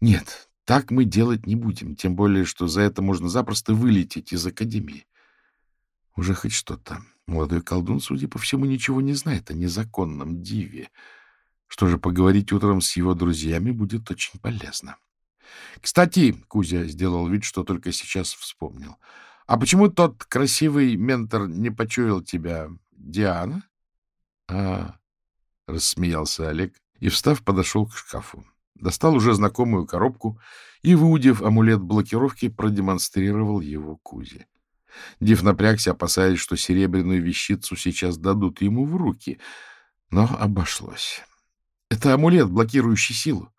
Нет, так мы делать не будем, тем более, что за это можно запросто вылететь из академии. Уже хоть что-то. Молодой колдун, судя по всему, ничего не знает о незаконном Диве — что же, поговорить утром с его друзьями будет очень полезно. Кстати, Кузя сделал вид, что только сейчас вспомнил. А почему тот красивый ментор не почуял тебя, Диана? А, рассмеялся Олег и, встав, подошел к шкафу. Достал уже знакомую коробку и, выудив амулет блокировки, продемонстрировал его Кузе. Див напрягся, опасаясь, что серебряную вещицу сейчас дадут ему в руки, но обошлось. Это амулет, блокирующий силу.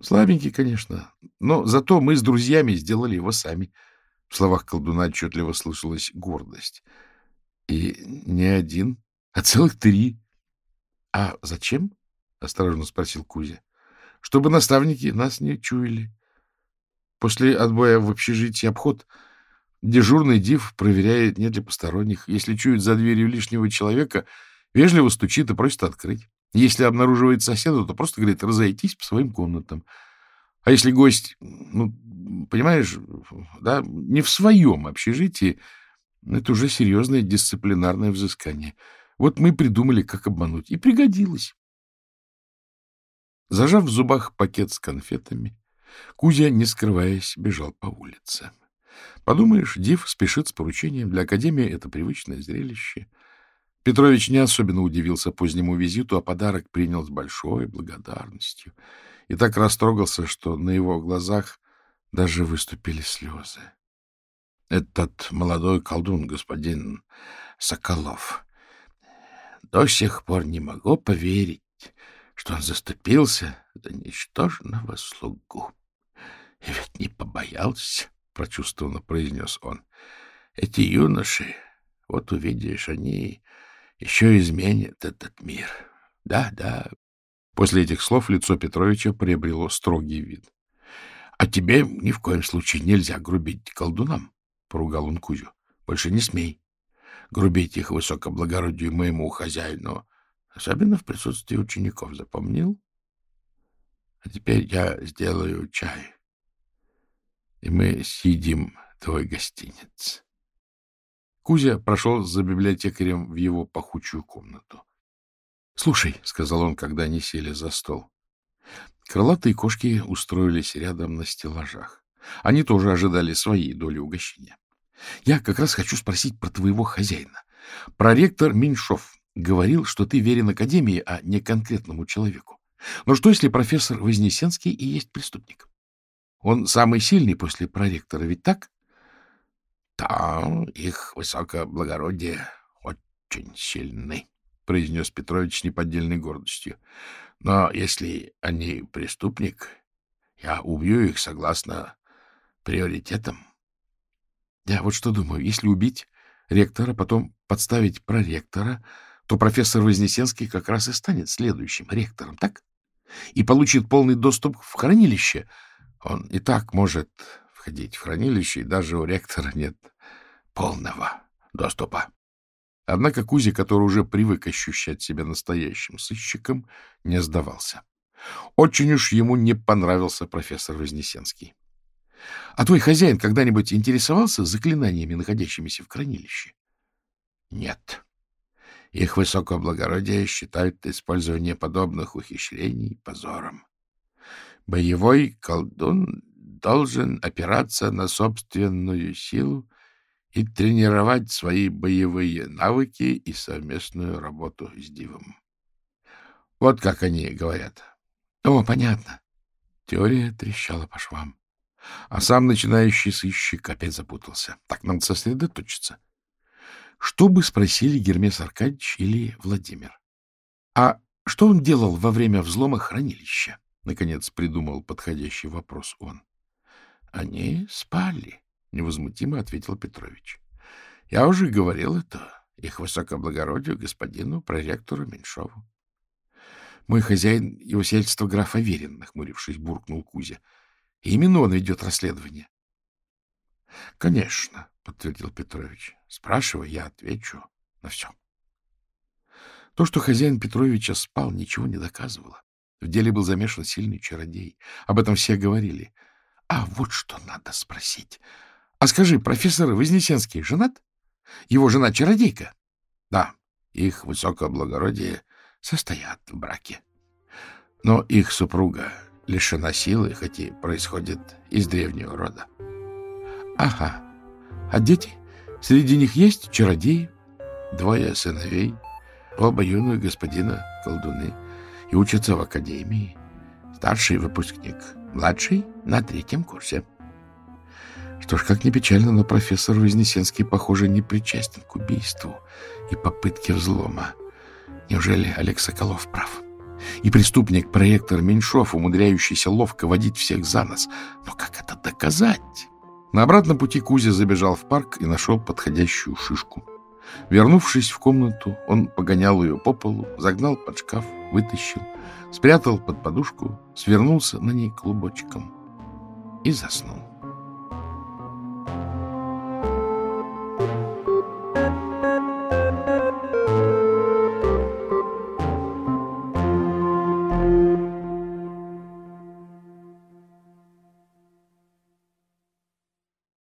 Слабенький, конечно, но зато мы с друзьями сделали его сами. В словах колдуна отчетливо слышалась гордость. И не один, а целых три. — А зачем? — осторожно спросил Кузя. — Чтобы наставники нас не чуяли. После отбоя в общежитии обход дежурный див проверяет, нет ли посторонних. Если чует за дверью лишнего человека, вежливо стучит и просит открыть. Если обнаруживает соседа, то просто говорит разойтись по своим комнатам. А если гость, ну, понимаешь, да, не в своем общежитии, это уже серьезное дисциплинарное взыскание. Вот мы придумали, как обмануть. И пригодилось. Зажав в зубах пакет с конфетами, Кузя, не скрываясь, бежал по улице. Подумаешь, Див спешит с поручением. Для Академии это привычное зрелище — Петрович не особенно удивился позднему визиту, а подарок принял с большой благодарностью. И так растрогался, что на его глазах даже выступили слезы. Этот молодой колдун, господин Соколов, до сих пор не могу поверить, что он заступился за ничтожного слугу. И ведь не побоялся, — прочувствованно произнес он. Эти юноши, вот увидишь, они еще изменит этот мир. Да, да. После этих слов лицо Петровича приобрело строгий вид. — А тебе ни в коем случае нельзя грубить колдунам, — поругал он Кузю. — Больше не смей грубить их высокоблагородию моему хозяину, особенно в присутствии учеников. Запомнил? А теперь я сделаю чай, и мы съедим твой гостиниц. Кузя прошел за библиотекарем в его пахучую комнату. — Слушай, — сказал он, когда они сели за стол. Крылатые кошки устроились рядом на стеллажах. Они тоже ожидали своей доли угощения. — Я как раз хочу спросить про твоего хозяина. Проректор Меньшов говорил, что ты верен Академии, а не конкретному человеку. Но что, если профессор Вознесенский и есть преступник? Он самый сильный после проректора, ведь так? — Там их высокоблагородие очень сильны, — произнес Петрович с неподдельной гордостью. — Но если они преступник, я убью их согласно приоритетам. Я вот что думаю, если убить ректора, потом подставить проректора, то профессор Вознесенский как раз и станет следующим ректором, так? И получит полный доступ в хранилище. Он и так может входить в хранилище, и даже у ректора нет полного доступа. Однако Кузи, который уже привык ощущать себя настоящим сыщиком, не сдавался. Очень уж ему не понравился профессор Вознесенский. — А твой хозяин когда-нибудь интересовался заклинаниями, находящимися в хранилище? — Нет. Их высокоблагородие считают использование подобных ухищрений позором. Боевой колдун должен опираться на собственную силу и тренировать свои боевые навыки и совместную работу с Дивом. Вот как они говорят. — О, понятно. Теория трещала по швам. А сам начинающий сыщик опять запутался. Так надо сосредоточиться. Что бы спросили Гермес Аркадьевич или Владимир? А что он делал во время взлома хранилища? Наконец придумал подходящий вопрос он. — Они спали, — невозмутимо ответил Петрович. — Я уже говорил это их высокоблагородию господину проректору Меньшову. Мой хозяин, его сельство граф Аверин, нахмурившись, буркнул Кузя. Именно он ведет расследование. — Конечно, — подтвердил Петрович. — Спрашивай, я отвечу на все. То, что хозяин Петровича спал, ничего не доказывало. В деле был замешан сильный чародей. Об этом все говорили. А вот что надо спросить. А скажи, профессор Вознесенский женат? Его жена чародейка? Да, их высокоблагородие состоят в браке. Но их супруга лишена силы, хоть и происходит из древнего рода. Ага. А дети? Среди них есть чародеи? Двое сыновей, оба юных господина колдуны, и учатся в академии. Старший выпускник, младший на третьем курсе. Что ж, как ни печально, но профессор Вознесенский, похоже, не причастен к убийству и попытке взлома. Неужели Олег Соколов прав? И преступник, проектор Меньшов, умудряющийся ловко водить всех за нос. Но как это доказать? На обратном пути Кузя забежал в парк и нашел подходящую шишку. Вернувшись в комнату, он погонял ее по полу, загнал под шкаф, вытащил, спрятал под подушку, свернулся на ней клубочком и заснул.